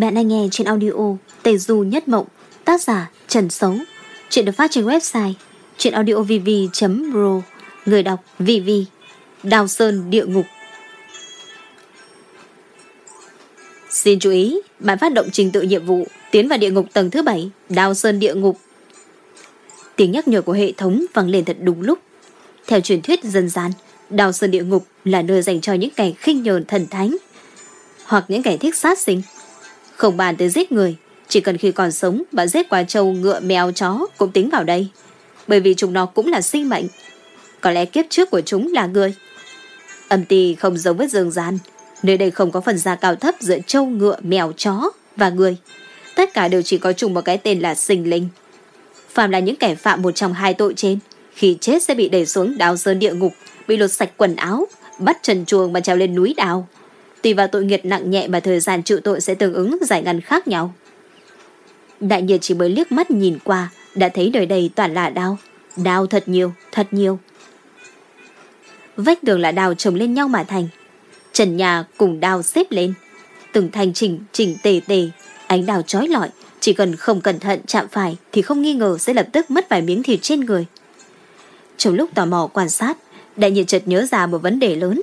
Bạn đang nghe trên audio Tề Du Nhất Mộng, tác giả Trần Sấu. Chuyện được phát trên website chuyenaudiovv.ro, người đọc VV, Đào Sơn Địa Ngục. Xin chú ý, bạn phát động trình tự nhiệm vụ tiến vào địa ngục tầng thứ 7, Đào Sơn Địa Ngục. Tiếng nhắc nhở của hệ thống vang lên thật đúng lúc. Theo truyền thuyết dân gian, Đào Sơn Địa Ngục là nơi dành cho những kẻ khinh nhờn thần thánh hoặc những kẻ thích sát sinh. Không bàn tới giết người, chỉ cần khi còn sống bạn giết qua trâu, ngựa, mèo, chó cũng tính vào đây. Bởi vì chúng nó cũng là sinh mệnh. Có lẽ kiếp trước của chúng là người. Âm ti không giống với dương gian. Nơi đây không có phần gia cao thấp giữa trâu, ngựa, mèo, chó và người. Tất cả đều chỉ có chung một cái tên là sinh linh. Phạm là những kẻ phạm một trong hai tội trên. Khi chết sẽ bị đẩy xuống đào sơn địa ngục, bị lột sạch quần áo, bắt trần chuồng mà trèo lên núi đào. Tùy vào tội nghiệt nặng nhẹ mà thời gian chịu tội sẽ tương ứng giải ngăn khác nhau. Đại nhiệt chỉ mới liếc mắt nhìn qua, đã thấy đời đây toàn là đau. Đau thật nhiều, thật nhiều. Vách tường là đào chồng lên nhau mà thành. Trần nhà cùng đào xếp lên. Từng thành chỉnh, chỉnh tề tề. Ánh đào trói lọi, chỉ cần không cẩn thận chạm phải thì không nghi ngờ sẽ lập tức mất vài miếng thịt trên người. Trong lúc tò mò quan sát, đại nhiệt chợt nhớ ra một vấn đề lớn.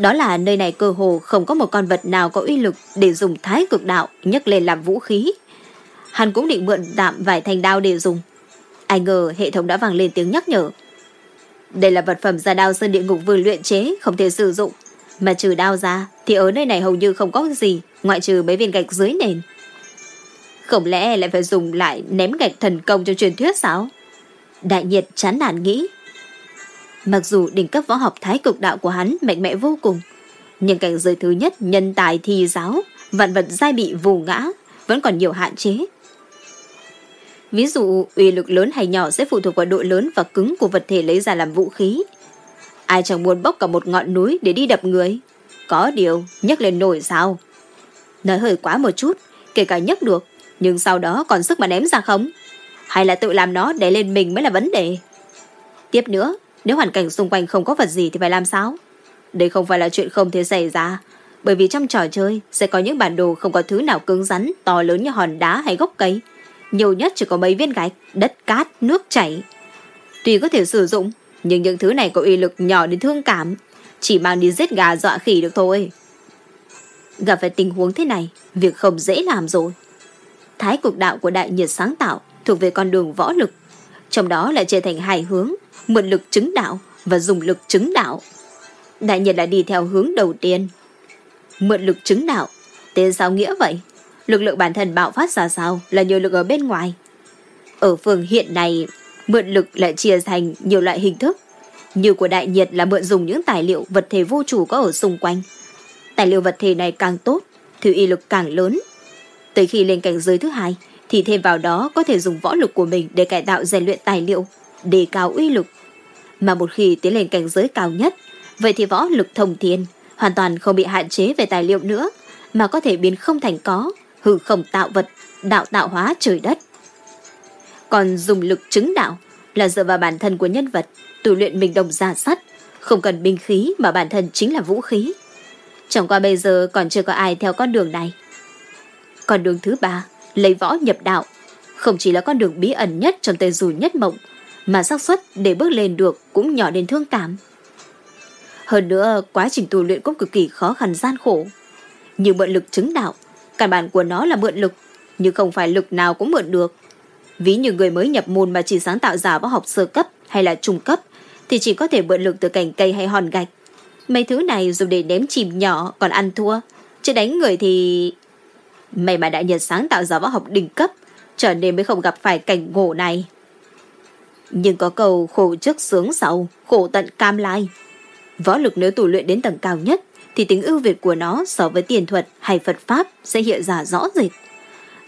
Đó là nơi này cơ hồ không có một con vật nào có uy lực để dùng thái cực đạo nhấc lên làm vũ khí. Hắn cũng định mượn tạm vài thanh đao để dùng. Ai ngờ hệ thống đã vang lên tiếng nhắc nhở. Đây là vật phẩm ra đao sơn địa ngục vừa luyện chế, không thể sử dụng. Mà trừ đao ra, thì ở nơi này hầu như không có gì, ngoại trừ mấy viên gạch dưới nền. Không lẽ lại phải dùng lại ném gạch thần công trong truyền thuyết sao? Đại nhiệt chán nản nghĩ. Mặc dù đỉnh cấp võ học thái cực đạo của hắn mạnh mẽ vô cùng, nhưng cảnh giới thứ nhất nhân tài thi giáo, vạn vật giai bị vù ngã, vẫn còn nhiều hạn chế. Ví dụ, uy lực lớn hay nhỏ sẽ phụ thuộc vào độ lớn và cứng của vật thể lấy ra làm vũ khí. Ai chẳng muốn bốc cả một ngọn núi để đi đập người. Có điều, nhấc lên nổi sao? Nói hơi quá một chút, kể cả nhấc được, nhưng sau đó còn sức mà ném ra không? Hay là tự làm nó để lên mình mới là vấn đề? Tiếp nữa, nếu hoàn cảnh xung quanh không có vật gì thì phải làm sao? Đây không phải là chuyện không thể xảy ra, bởi vì trong trò chơi sẽ có những bản đồ không có thứ nào cứng rắn, to lớn như hòn đá hay gốc cây. Nhiều nhất chỉ có mấy viên gạch, đất cát, nước chảy. Tuy có thể sử dụng, nhưng những thứ này có uy lực nhỏ đến thương cảm, chỉ mang đi giết gà dọa khỉ được thôi. Gặp phải tình huống thế này, việc không dễ làm rồi. Thái cực đạo của đại nhiệt sáng tạo thuộc về con đường võ lực, trong đó lại chia thành hai hướng, mượn lực chứng đạo và dùng lực chứng đạo. Đại nhiệt là đi theo hướng đầu tiên. Mượn lực chứng đạo, tên sao nghĩa vậy? Lực lượng bản thân bạo phát ra sao là nhiều lực ở bên ngoài. Ở phương hiện này, mượn lực lại chia thành nhiều loại hình thức. Như của đại nhiệt là mượn dùng những tài liệu vật thể vô chủ có ở xung quanh. Tài liệu vật thể này càng tốt, thì y lực càng lớn. Tới khi lên cảnh giới thứ hai, thì thêm vào đó có thể dùng võ lực của mình để cải tạo rèn luyện tài liệu, đề cao uy lực. Mà một khi tiến lên cảnh giới cao nhất, vậy thì võ lực thông thiên hoàn toàn không bị hạn chế về tài liệu nữa, mà có thể biến không thành có, hư không tạo vật, đạo tạo hóa trời đất. Còn dùng lực chứng đạo là dựa vào bản thân của nhân vật, tu luyện mình đồng giả sắt, không cần binh khí mà bản thân chính là vũ khí. Chẳng qua bây giờ còn chưa có ai theo con đường này. Con đường thứ ba, lấy võ nhập đạo, không chỉ là con đường bí ẩn nhất trong tề dù nhất mộng, mà xác suất để bước lên được cũng nhỏ đến thương cảm. Hơn nữa, quá trình tu luyện cũng cực kỳ khó khăn gian khổ. Như mượn lực chứng đạo, căn bản của nó là mượn lực, nhưng không phải lực nào cũng mượn được. Ví như người mới nhập môn mà chỉ sáng tạo giả võ học sơ cấp hay là trung cấp, thì chỉ có thể mượn lực từ cành cây hay hòn gạch. Mấy thứ này dùng để ném chìm nhỏ còn ăn thua, chứ đánh người thì... May mà đại nhật sáng tạo giả võ học đỉnh cấp, trở nên mới không gặp phải cảnh ngộ này. Nhưng có cầu khổ trước sướng sau, khổ tận cam lai. Võ lực nếu tù luyện đến tầng cao nhất, thì tính ưu việt của nó so với tiền thuật hay Phật Pháp sẽ hiện ra rõ rệt.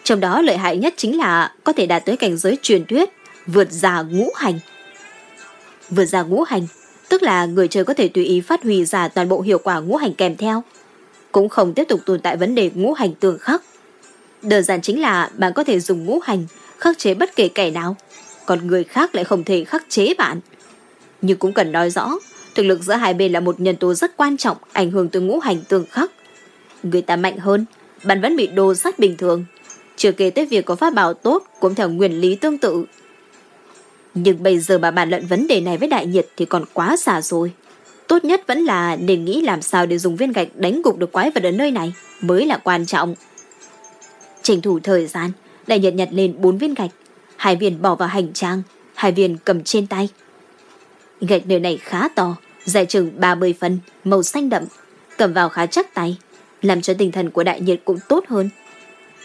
Trong đó lợi hại nhất chính là có thể đạt tới cảnh giới truyền thuyết, vượt ra ngũ hành. Vượt ra ngũ hành, tức là người chơi có thể tùy ý phát huy ra toàn bộ hiệu quả ngũ hành kèm theo. Cũng không tiếp tục tồn tại vấn đề ngũ hành tương khắc. Đơn giản chính là bạn có thể dùng ngũ hành khắc chế bất kể kẻ nào, còn người khác lại không thể khắc chế bạn. Nhưng cũng cần nói rõ, thực lực giữa hai bên là một nhân tố rất quan trọng ảnh hưởng tới ngũ hành tương khắc. Người ta mạnh hơn, bạn vẫn bị đồ sát bình thường. Chưa kể tới việc có pháp bảo tốt cũng theo nguyên lý tương tự. Nhưng bây giờ mà bàn luận vấn đề này với đại nhiệt thì còn quá xa rồi. Tốt nhất vẫn là nên nghĩ làm sao để dùng viên gạch đánh gục được quái vật ở nơi này mới là quan trọng. Tranh thủ thời gian, đại nhiệt nhặt lên bốn viên gạch, hai viên bỏ vào hành trang, hai viên cầm trên tay. Gạch nơi này khá to, dài chừng 30 phân, màu xanh đậm, cầm vào khá chắc tay, làm cho tinh thần của đại nhiệt cũng tốt hơn.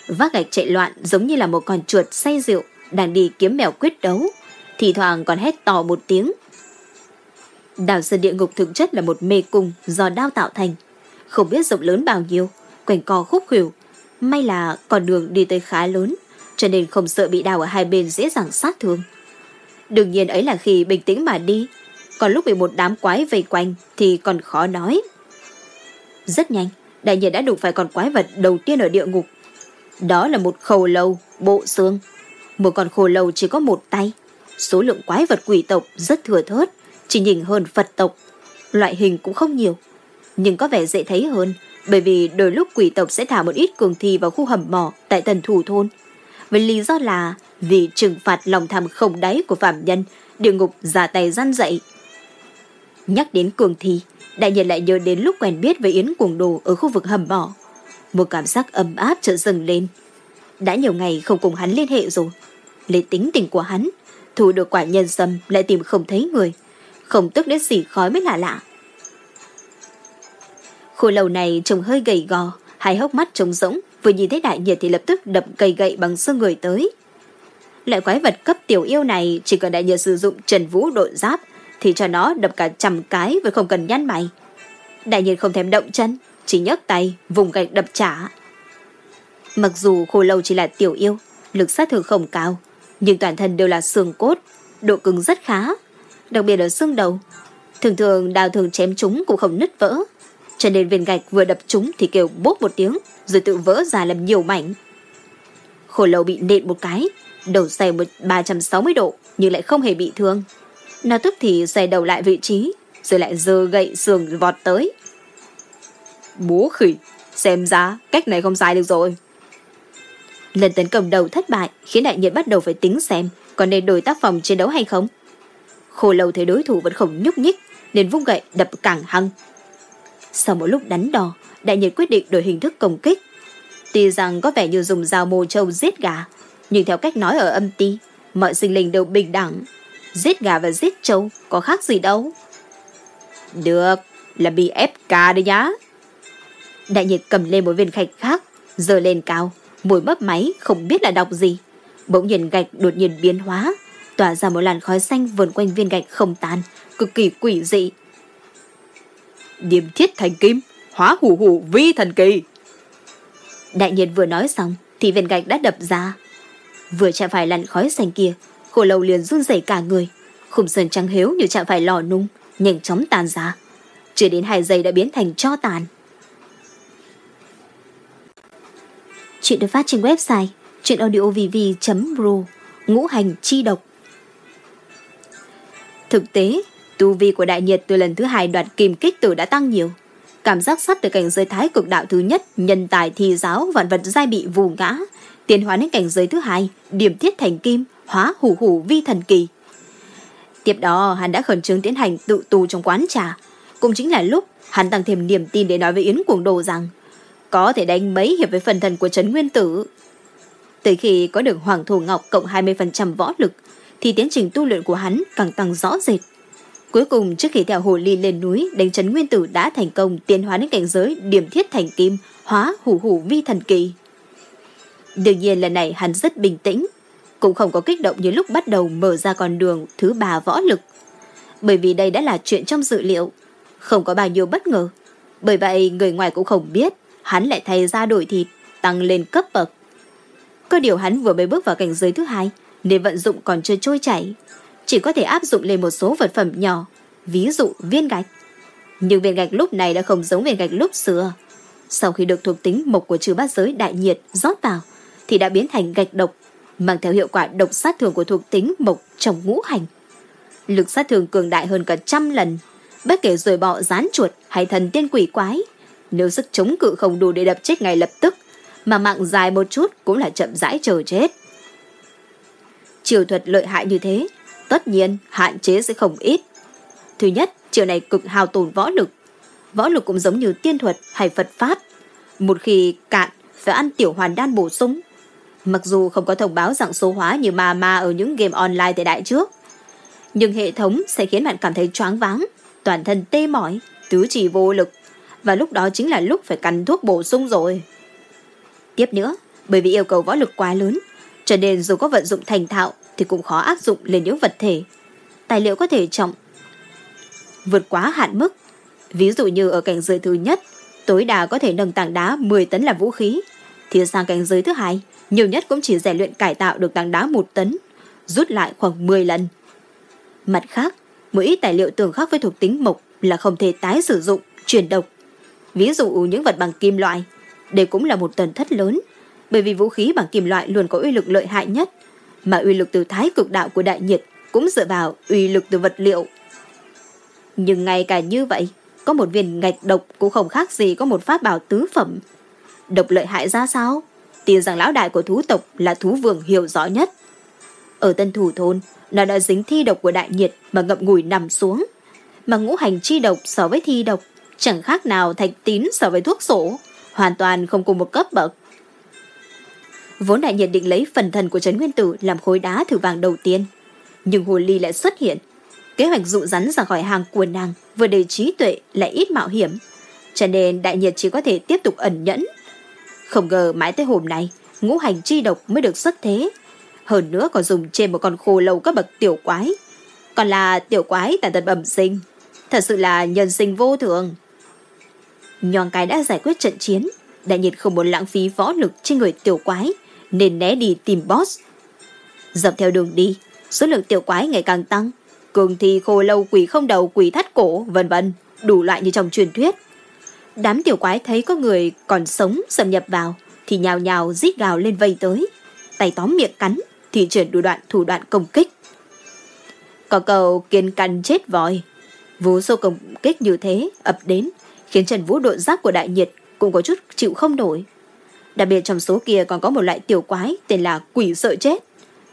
Vác gạch chạy loạn giống như là một con chuột say rượu đang đi kiếm mèo quyết đấu, thì thoảng còn hét to một tiếng. Đảo sơn địa ngục thực chất là một mê cung do đao tạo thành, không biết rộng lớn bao nhiêu, quanh co khúc khuỷu. May là con đường đi tới khá lớn, cho nên không sợ bị đào ở hai bên dễ dàng sát thương. Đương nhiên ấy là khi bình tĩnh mà đi, còn lúc bị một đám quái vây quanh thì còn khó nói. Rất nhanh, đại nhiên đã đụng phải con quái vật đầu tiên ở địa ngục. Đó là một khâu lâu, bộ xương. Một con khô lâu chỉ có một tay. Số lượng quái vật quỷ tộc rất thừa thớt, chỉ nhìn hơn Phật tộc. Loại hình cũng không nhiều, nhưng có vẻ dễ thấy hơn bởi vì đôi lúc quỷ tộc sẽ thả một ít cường thi vào khu hầm mỏ tại tần thủ thôn. Với lý do là vì trừng phạt lòng tham không đáy của phạm nhân, địa ngục ra tay gian dậy. Nhắc đến cường thi, đại nhân lại nhớ đến lúc quen biết với Yến Cuồng Đồ ở khu vực hầm mỏ. Một cảm giác ấm áp chợt dâng lên. Đã nhiều ngày không cùng hắn liên hệ rồi. Lấy tính tình của hắn, thu được quả nhân sâm lại tìm không thấy người. Không tức đến xỉ khói mới lạ lạ. Khu lầu này trông hơi gầy gò, hai hốc mắt trông rỗng, vừa nhìn thấy đại nhiệt thì lập tức đập cây gậy bằng xương người tới. Loại quái vật cấp tiểu yêu này chỉ cần đại nhiệt sử dụng trần vũ đội giáp thì cho nó đập cả trăm cái và không cần nhăn mày. Đại nhiệt không thèm động chân, chỉ nhấc tay, vùng gạch đập trả. Mặc dù khô lâu chỉ là tiểu yêu, lực sát thương không cao, nhưng toàn thân đều là xương cốt, độ cứng rất khá, đặc biệt ở xương đầu. Thường thường đào thường chém chúng cũng không nứt vỡ, cho nên viên gạch vừa đập chúng thì kêu bốp một tiếng, rồi tự vỡ ra làm nhiều mảnh. Khổ lâu bị nện một cái, đầu xoay một 360 độ nhưng lại không hề bị thương. Nó tức thì xoay đầu lại vị trí, rồi lại dơ gậy sườn vọt tới. Bố khỉ, xem ra cách này không sai được rồi. Lần tấn công đầu thất bại khiến đại nhiệt bắt đầu phải tính xem có nên đổi tác phòng chiến đấu hay không. Khổ lâu thấy đối thủ vẫn không nhúc nhích nên vung gậy đập càng hăng. Sau một lúc đánh đo, đại nhiệt quyết định đổi hình thức công kích. Tuy rằng có vẻ như dùng dao mồ trâu giết gà, nhưng theo cách nói ở âm ti, mọi sinh linh đều bình đẳng. Giết gà và giết trâu có khác gì đâu. Được, là bị ép ca đấy nhá. Đại nhiệt cầm lên một viên gạch khác, giơ lên cao, mùi mấp máy không biết là đọc gì. Bỗng nhiên gạch đột nhiên biến hóa, tỏa ra một làn khói xanh vườn quanh viên gạch không tan, cực kỳ quỷ dị. Điểm thiết thành kim, hóa hủ hủ vi thần kỳ. Đại nhiệt vừa nói xong, thì viên gạch đã đập ra. Vừa chạm phải làn khói xanh kia, khổ lâu liền run rẩy cả người. Khung sơn trắng hếu như chạm phải lò nung, nhanh chóng tàn ra. Chưa đến hai giây đã biến thành cho tàn. Chuyện được phát trên website chuyenaudiovv.ru Ngũ hành chi độc Thực tế, tu vi của đại nhiệt từ lần thứ hai đoạt kim kích tử đã tăng nhiều. Cảm giác sắp từ cảnh giới thái cực đạo thứ nhất, nhân tài thi giáo vạn vật giai bị vù ngã, tiến hóa đến cảnh giới thứ hai, điểm thiết thành kim, hóa hủ hủ vi thần kỳ. Tiếp đó, hắn đã khẩn trương tiến hành tự tu trong quán trà. Cũng chính là lúc hắn tăng thêm niềm tin để nói với Yến Cuồng Đồ rằng có thể đánh mấy hiệp với phần thần của Trấn Nguyên Tử. Từ khi có được Hoàng thủ Ngọc cộng 20% võ lực, thì tiến trình tu luyện của hắn càng tăng rõ rệt. Cuối cùng trước khi theo hồ ly lên núi, đánh Trấn Nguyên Tử đã thành công tiến hóa đến cảnh giới điểm thiết thành kim, hóa hủ hủ vi thần kỳ. Đương nhiên lần này hắn rất bình tĩnh, cũng không có kích động như lúc bắt đầu mở ra con đường thứ ba võ lực. Bởi vì đây đã là chuyện trong dự liệu, không có bao nhiêu bất ngờ. Bởi vậy người ngoài cũng không biết hắn lại thay ra đổi thịt, tăng lên cấp bậc. Có điều hắn vừa mới bước vào cảnh giới thứ hai, nên vận dụng còn chưa trôi chảy. Chỉ có thể áp dụng lên một số vật phẩm nhỏ, ví dụ viên gạch. Nhưng viên gạch lúc này đã không giống viên gạch lúc xưa. Sau khi được thuộc tính mộc của trừ bát giới đại nhiệt rót vào, thì đã biến thành gạch độc, mang theo hiệu quả độc sát thường của thuộc tính mộc trong ngũ hành. Lực sát thường cường đại hơn cả trăm lần, bất kể rồi bọ rán chuột hay thần tiên quỷ quái. Nếu sức chống cự không đủ để đập chết ngay lập tức, mà mạng dài một chút cũng là chậm rãi chờ chết. Chiều thuật lợi hại như thế, tất nhiên hạn chế sẽ không ít. Thứ nhất, chiều này cực hào tồn võ lực. Võ lực cũng giống như tiên thuật hay Phật Pháp. Một khi cạn, phải ăn tiểu hoàn đan bổ sung. Mặc dù không có thông báo dạng số hóa như ma ma ở những game online thời đại trước, nhưng hệ thống sẽ khiến bạn cảm thấy choáng váng, toàn thân tê mỏi, tứ chỉ vô lực. Và lúc đó chính là lúc phải cần thuốc bổ sung rồi. Tiếp nữa, bởi vì yêu cầu võ lực quá lớn, cho nên dù có vận dụng thành thạo thì cũng khó áp dụng lên những vật thể. Tài liệu có thể trọng vượt quá hạn mức. Ví dụ như ở cảnh giới thứ nhất, tối đa có thể nâng tảng đá 10 tấn là vũ khí. Thì sang cảnh giới thứ hai, nhiều nhất cũng chỉ rèn luyện cải tạo được tảng đá 1 tấn, rút lại khoảng 10 lần. Mặt khác, mỗi ít tài liệu tương khắc với thuộc tính mộc là không thể tái sử dụng, chuyển độc. Ví dụ những vật bằng kim loại, đây cũng là một tần thất lớn, bởi vì vũ khí bằng kim loại luôn có uy lực lợi hại nhất, mà uy lực từ thái cực đạo của đại nhiệt cũng dựa vào uy lực từ vật liệu. Nhưng ngay cả như vậy, có một viên ngạch độc cũng không khác gì có một pháp bảo tứ phẩm. Độc lợi hại ra sao? Tin rằng lão đại của thú tộc là thú vương hiểu rõ nhất. Ở tân thủ thôn, nó đã dính thi độc của đại nhiệt mà ngậm ngùi nằm xuống. Mà ngũ hành chi độc so với thi độc chẳng khác nào thạch tín so với thuốc sổ, hoàn toàn không cùng một cấp bậc. Vốn đại nhận định lấy phần thần của Trấn Nguyên Tử làm khối đá thử vàng đầu tiên. Nhưng Hồ Ly lại xuất hiện. Kế hoạch dụ rắn ra khỏi hàng của nàng vừa đầy trí tuệ lại ít mạo hiểm. Cho nên đại nhiệt chỉ có thể tiếp tục ẩn nhẫn. Không ngờ mãi tới hôm nay, ngũ hành chi độc mới được xuất thế. Hơn nữa còn dùng trên một con khô lâu các bậc tiểu quái. Còn là tiểu quái tàn tật bẩm sinh. Thật sự là nhân sinh vô thường. Nhoang cái đã giải quyết trận chiến. Đại nhiệt không muốn lãng phí võ lực trên người tiểu quái nên né đi tìm boss. Dọc theo đường đi, số lượng tiểu quái ngày càng tăng. Cường thi khô lâu quỷ không đầu quỷ thắt cổ, vân vân đủ loại như trong truyền thuyết. Đám tiểu quái thấy có người còn sống xâm nhập vào, thì nhào nhào rít gào lên vây tới. Tay tóm miệng cắn, thì chuyển đủ đoạn thủ đoạn công kích. Có cầu kiên căn chết vòi. Vô số công kích như thế ập đến, khiến Trần Vũ độ giáp của đại nhiệt cũng có chút chịu không nổi. Đặc biệt trong số kia còn có một loại tiểu quái tên là quỷ sợ chết.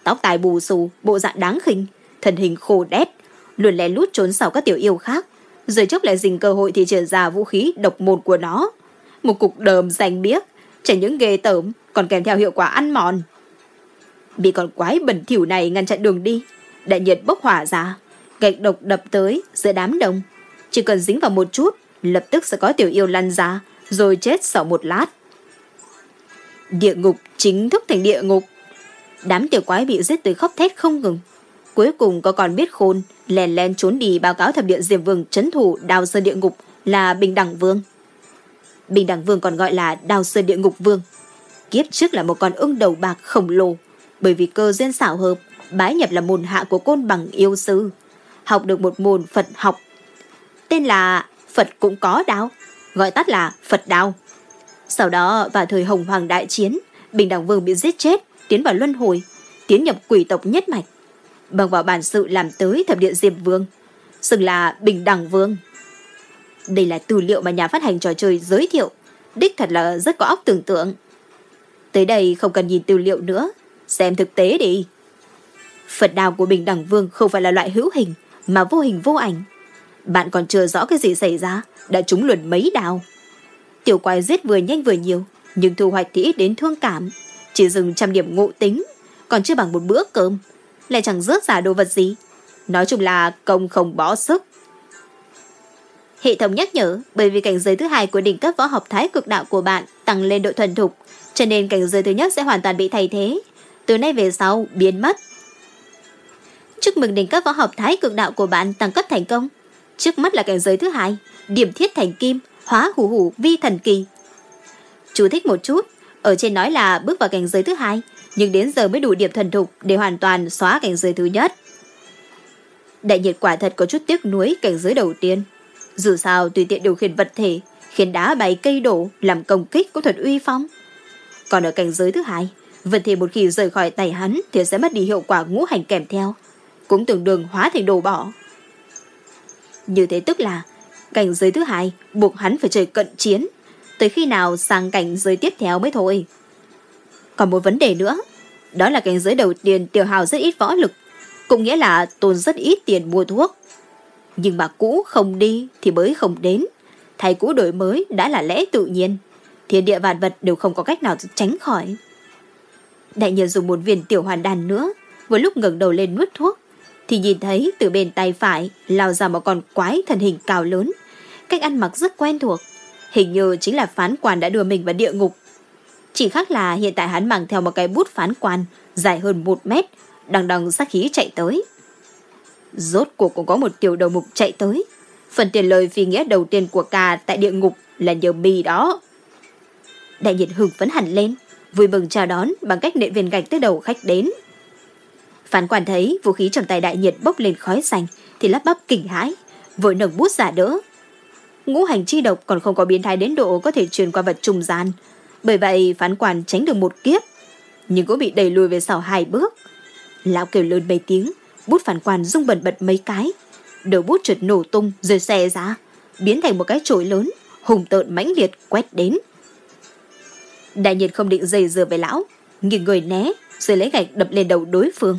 Tóc tai bù xù, bộ dạng đáng khinh, thân hình khô đét, luôn lén lút trốn sau các tiểu yêu khác. Rồi chốc lại dình cơ hội thì trở ra vũ khí độc môn của nó. Một cục đờm xanh biếc, chẳng những ghê tởm, còn kèm theo hiệu quả ăn mòn. Bị con quái bẩn thỉu này ngăn chặn đường đi, đại nhiệt bốc hỏa ra, gạch độc đập tới giữa đám đông. Chỉ cần dính vào một chút, lập tức sẽ có tiểu yêu lăn ra, rồi chết sau một lát. Địa ngục chính thức thành địa ngục. Đám tiểu quái bị giết tới khóc thét không ngừng. Cuối cùng có còn biết khôn, lèn lèn trốn đi báo cáo thập điện Diệp vương chấn thủ đào sơn địa ngục là Bình Đẳng Vương. Bình Đẳng Vương còn gọi là đào sơn địa ngục vương. Kiếp trước là một con ưng đầu bạc khổng lồ, bởi vì cơ duyên xảo hợp, bái nhập là môn hạ của côn bằng yêu sư. Học được một môn Phật học. Tên là Phật cũng có đạo gọi tắt là Phật đạo. Sau đó vào thời Hồng Hoàng đại chiến, Bình Đẳng Vương bị giết chết, tiến vào luân hồi, tiến nhập quỷ tộc nhất mạch. Bằng vào bản sự làm tới thập điện Diệp Vương, xưng là Bình Đẳng Vương. Đây là tư liệu mà nhà phát hành trò chơi giới thiệu, đích thật là rất có óc tưởng tượng. Tới đây không cần nhìn tư liệu nữa, xem thực tế đi. Phật đào của Bình Đẳng Vương không phải là loại hữu hình, mà vô hình vô ảnh. Bạn còn chưa rõ cái gì xảy ra, đã trúng luận mấy đào. Tiểu quái giết vừa nhanh vừa nhiều, nhưng thu hoạch thì ít đến thương cảm. Chỉ dừng trăm điểm ngộ tính, còn chưa bằng một bữa cơm. Lại chẳng rớt giả đồ vật gì. Nói chung là công không bỏ sức. Hệ thống nhắc nhở, bởi vì cảnh giới thứ hai của đỉnh cấp võ học thái cực đạo của bạn tăng lên độ thuần thục, cho nên cảnh giới thứ nhất sẽ hoàn toàn bị thay thế. Từ nay về sau, biến mất. Chúc mừng đỉnh cấp võ học thái cực đạo của bạn tăng cấp thành công. Trước mắt là cảnh giới thứ hai, điểm thiết thành kim, hóa hủ hủ vi thần kỳ. Chú thích một chút, ở trên nói là bước vào cảnh giới thứ hai, nhưng đến giờ mới đủ điểm thần thục để hoàn toàn xóa cảnh giới thứ nhất. Đại nhiệt quả thật có chút tiếc nuối cảnh giới đầu tiên. Dù sao tùy tiện điều khiển vật thể, khiến đá bay cây đổ, làm công kích có thuật uy phong. Còn ở cảnh giới thứ hai, vật thể một khi rời khỏi tay hắn thì sẽ mất đi hiệu quả ngũ hành kèm theo, cũng tương đương hóa thành đồ bỏ. Như thế tức là cảnh giới thứ hai, buộc hắn phải chơi cận chiến. Tới khi nào sang cảnh giới tiếp theo mới thôi. còn một vấn đề nữa. Đó là cảnh giới đầu tiên tiểu hào rất ít võ lực. Cũng nghĩa là tốn rất ít tiền mua thuốc. Nhưng mà cũ không đi thì mới không đến. Thay cũ đổi mới đã là lẽ tự nhiên. Thiên địa vạn vật đều không có cách nào tránh khỏi. Đại nhân dùng một viên tiểu hoàn đàn nữa. Vừa lúc ngẩng đầu lên nuốt thuốc. Thì nhìn thấy từ bên tay phải lao ra một con quái thần hình cao lớn. Cách ăn mặc rất quen thuộc. Hình như chính là phán quan đã đưa mình vào địa ngục. Chỉ khác là hiện tại hắn mang theo một cái bút phán quan dài hơn một mét, đằng đằng sát khí chạy tới. Rốt cuộc cũng có một tiểu đầu mục chạy tới. Phần tiền lời phi nghĩa đầu tiên của ca tại địa ngục là nhờ mì đó. Đại nhiệt hưng phấn hẳn lên, vui mừng chào đón bằng cách nện viên gạch tới đầu khách đến. Phán quan thấy vũ khí trong tay đại nhiệt bốc lên khói xanh thì lắp bắp kinh hãi, vội nâng bút giả đỡ. Ngũ hành chi độc còn không có biến thái đến độ có thể truyền qua vật trùng gian. Bởi vậy phán quan tránh được một kiếp, nhưng cũng bị đẩy lùi về sau hai bước. Lão kêu lớn mấy tiếng, bút phản quan rung bẩn bật mấy cái. Đầu bút trượt nổ tung rồi xè ra, biến thành một cái chổi lớn, hùng tợn mãnh liệt quét đến. Đại nhiệt không định dây dừa với lão, nghiêng người né, rồi lấy gạch đập lên đầu đối phương.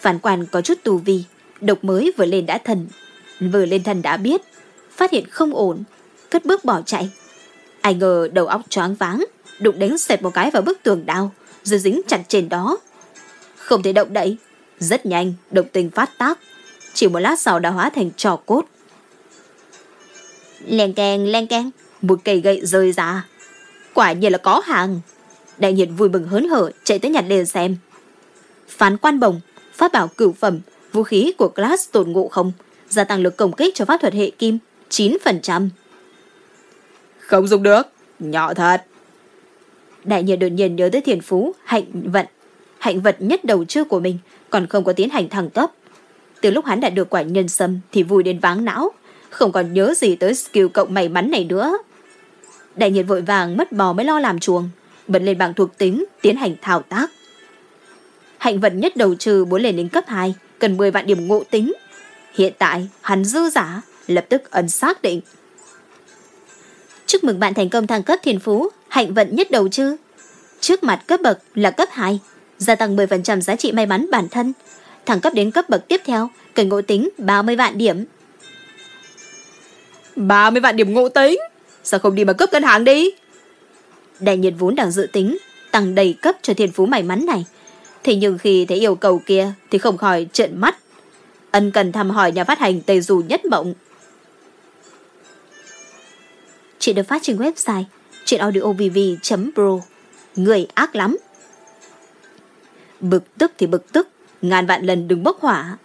Phản quan có chút tù vi, độc mới vừa lên đã thần, vừa lên thần đã biết, phát hiện không ổn, cất bước bỏ chạy. Ai ngờ đầu óc choáng váng, đụng đánh sệt một cái vào bức tường đao, rồi dính chặt trên đó. Không thể động đậy, rất nhanh, độc tình phát tác, chỉ một lát sau đã hóa thành trò cốt. Len keng, len keng, một cây gậy rơi ra. Quả nhiên là có hàng. Đại nhiệt vui mừng hớn hở chạy tới nhặt lên xem. Phán quan bồng, pháp bảo cửu phẩm, vũ khí của class tổn ngộ không, gia tăng lực công kích cho pháp thuật hệ kim 9%. Không dùng được, nhỏ thật. Đại nhiệt đột nhiên nhớ tới thiền phú, hạnh vận, hạnh vật nhất đầu chưa của mình, còn không có tiến hành thăng cấp. Từ lúc hắn đã được quả nhân sâm thì vui đến váng não, không còn nhớ gì tới skill cộng may mắn này nữa. Đại nhiệt vội vàng mất bò mới lo làm chuồng, bật lên bảng thuộc tính, tiến hành thao tác. Hạnh vận nhất đầu trừ muốn lên đến cấp 2, cần 10 vạn điểm ngộ tính. Hiện tại, hắn dư giả, lập tức ấn xác định. Chúc mừng bạn thành công thăng cấp thiên phú, hạnh vận nhất đầu chư. Trước mặt cấp bậc là cấp 2, gia tăng 10% giá trị may mắn bản thân. Thăng cấp đến cấp bậc tiếp theo, cần ngộ tính 30 vạn điểm. 30 vạn điểm ngộ tính? Sao không đi mà cấp ngân hàng đi? Đại nhiệt vốn đang dự tính, tăng đầy cấp cho thiên phú may mắn này. Thế nhưng khi thấy yêu cầu kia thì không khỏi trợn mắt. Ân cần thăm hỏi nhà phát hành Tây Dù Nhất Mộng chuyện được phát trên website chuyện audiovv.pro Người ác lắm. Bực tức thì bực tức, ngàn vạn lần đừng bốc hỏa.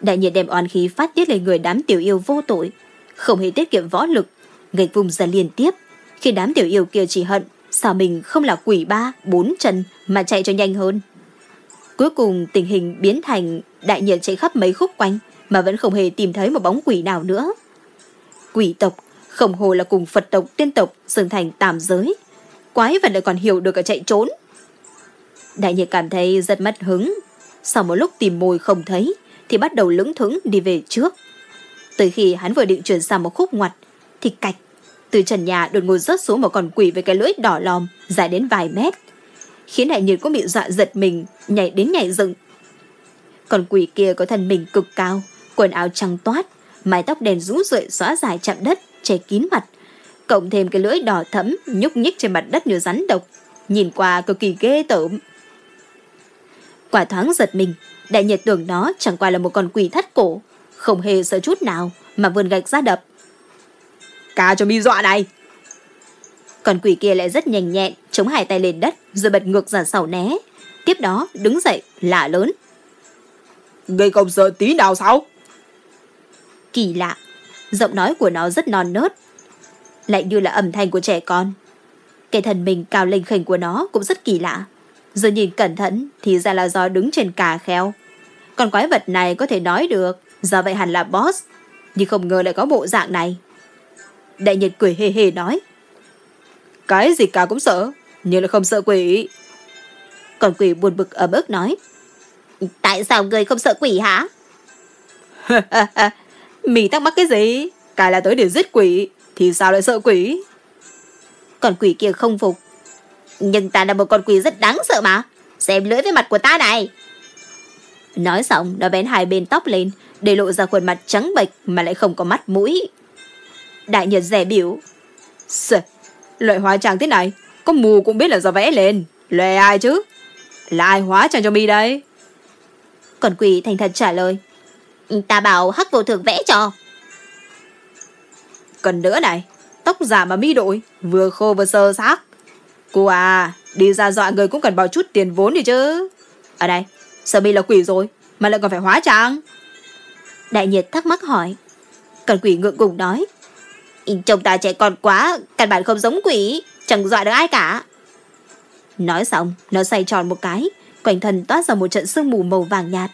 Đại nhiệt đem oan khí phát tiết lên người đám tiểu yêu vô tội, không hề tiết kiệm võ lực, Nghịch vùng ra liên tiếp, khi đám tiểu yêu kia chỉ hận, sao mình không là quỷ ba, bốn chân mà chạy cho nhanh hơn. Cuối cùng tình hình biến thành đại nhiệt chạy khắp mấy khúc quanh mà vẫn không hề tìm thấy một bóng quỷ nào nữa. Quỷ tộc không hồ là cùng Phật tộc tiên tộc sừng thành tam giới. Quái vật lại còn hiểu được cả chạy trốn. Đại nhiệt cảm thấy rất mất hứng. Sau một lúc tìm mồi không thấy, thì bắt đầu lững thững đi về trước. Tới khi hắn vừa định chuyển sang một khúc ngoặt, thì cạch. Từ trần nhà đột ngột rớt xuống một con quỷ với cái lưỡi đỏ lòm, dài đến vài mét. Khiến đại nhiệt cũng bị dọa giật mình, nhảy đến nhảy dựng. Con quỷ kia có thân mình cực cao, quần áo trắng toát, mái tóc đèn rũ rượi xóa dài chạm đất, che kín mặt. Cộng thêm cái lưỡi đỏ thẫm nhúc nhích trên mặt đất như rắn độc, nhìn qua cực kỳ ghê tởm. Quả thoáng giật mình, đại nhiệt tưởng nó chẳng qua là một con quỷ thất cổ, không hề sợ chút nào mà vươn gạch ra đập. Ca cho mi dọa này! Con quỷ kia lại rất nhanh nhẹn, chống hai tay lên đất rồi bật ngược ra sau né. Tiếp đó đứng dậy, lạ lớn. Gây không sợ tí nào sao? Kỳ lạ, giọng nói của nó rất non nớt, lại như là âm thanh của trẻ con. Cái thân mình cao lênh khỉnh của nó cũng rất kỳ lạ. Giờ nhìn cẩn thận thì ra là do đứng trên cà kheo. Còn quái vật này có thể nói được, do vậy hẳn là boss, nhưng không ngờ lại có bộ dạng này. Đại nhiệt cười hề hề nói. Cái gì cả cũng sợ, nhưng là không sợ quỷ. Còn quỷ buồn bực ấm ức nói. Tại sao người không sợ quỷ hả? Mì thắc mắc cái gì? Cái là tới để giết quỷ, thì sao lại sợ quỷ? Còn quỷ kia không phục. Nhưng ta là một con quỷ rất đáng sợ mà. Xem lưỡi với mặt của ta này. Nói xong, nó bén hai bên tóc lên, để lộ ra khuôn mặt trắng bệch mà lại không có mắt mũi. Đại nhật rẻ biểu. Sợ, loại hóa trang thế này, có mù cũng biết là do vẽ lên. Lệ ai chứ? Là ai hóa trang cho mi đây? Còn quỷ thành thật trả lời. Ta bảo hắc vô thường vẽ cho. Cần nữa này, tóc giả mà mi đội, vừa khô vừa sơ xác. Cô à, đi ra dọa người cũng cần bao chút tiền vốn đi chứ. Ở đây, sợ mi là quỷ rồi, mà lại còn phải hóa trang. Đại nhiệt thắc mắc hỏi. Còn quỷ ngượng ngùng nói. Chồng ta trẻ con quá, căn bản không giống quỷ, chẳng dọa được ai cả. Nói xong, nó xoay tròn một cái, quanh thân toát ra một trận sương mù màu vàng nhạt.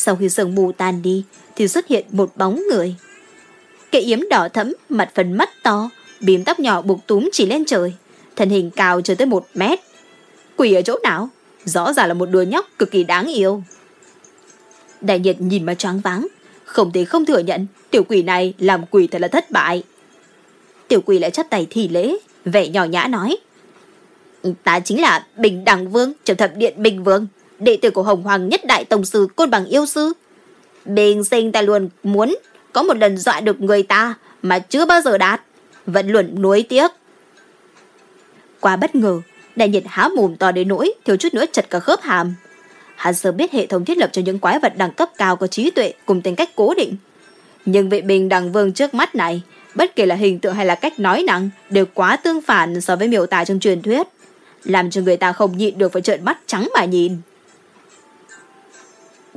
Sau khi sương mù tan đi, thì xuất hiện một bóng người. Cái yếm đỏ thẫm, mặt phần mắt to, bím tóc nhỏ buộc túm chỉ lên trời, thân hình cao chưa tới một mét. Quỷ ở chỗ nào? Rõ ràng là một đứa nhóc cực kỳ đáng yêu. Đại nhiệt nhìn mà choáng váng, không thể không thừa nhận tiểu quỷ này làm quỷ thật là thất bại. Tiểu quỷ lại chắp tay thì lễ, vẻ nhỏ nhã nói. Ta chính là Bình Đẳng Vương, trong thập điện Bình Vương, đệ tử của Hồng Hoàng nhất đại tổng sư Côn Bằng Yêu Sư. Bình sinh ta luôn muốn có một lần dọa được người ta mà chưa bao giờ đạt, vẫn luôn nuối tiếc. Quá bất ngờ, đại nhiệt há mồm to đến nỗi thiếu chút nữa chật cả khớp hàm. Hắn sớm biết hệ thống thiết lập cho những quái vật đẳng cấp cao có trí tuệ cùng tính cách cố định. Nhưng vị bình đẳng vương trước mắt này, bất kể là hình tượng hay là cách nói năng, đều quá tương phản so với miêu tả trong truyền thuyết làm cho người ta không nhịn được phải trợn mắt trắng mà nhìn.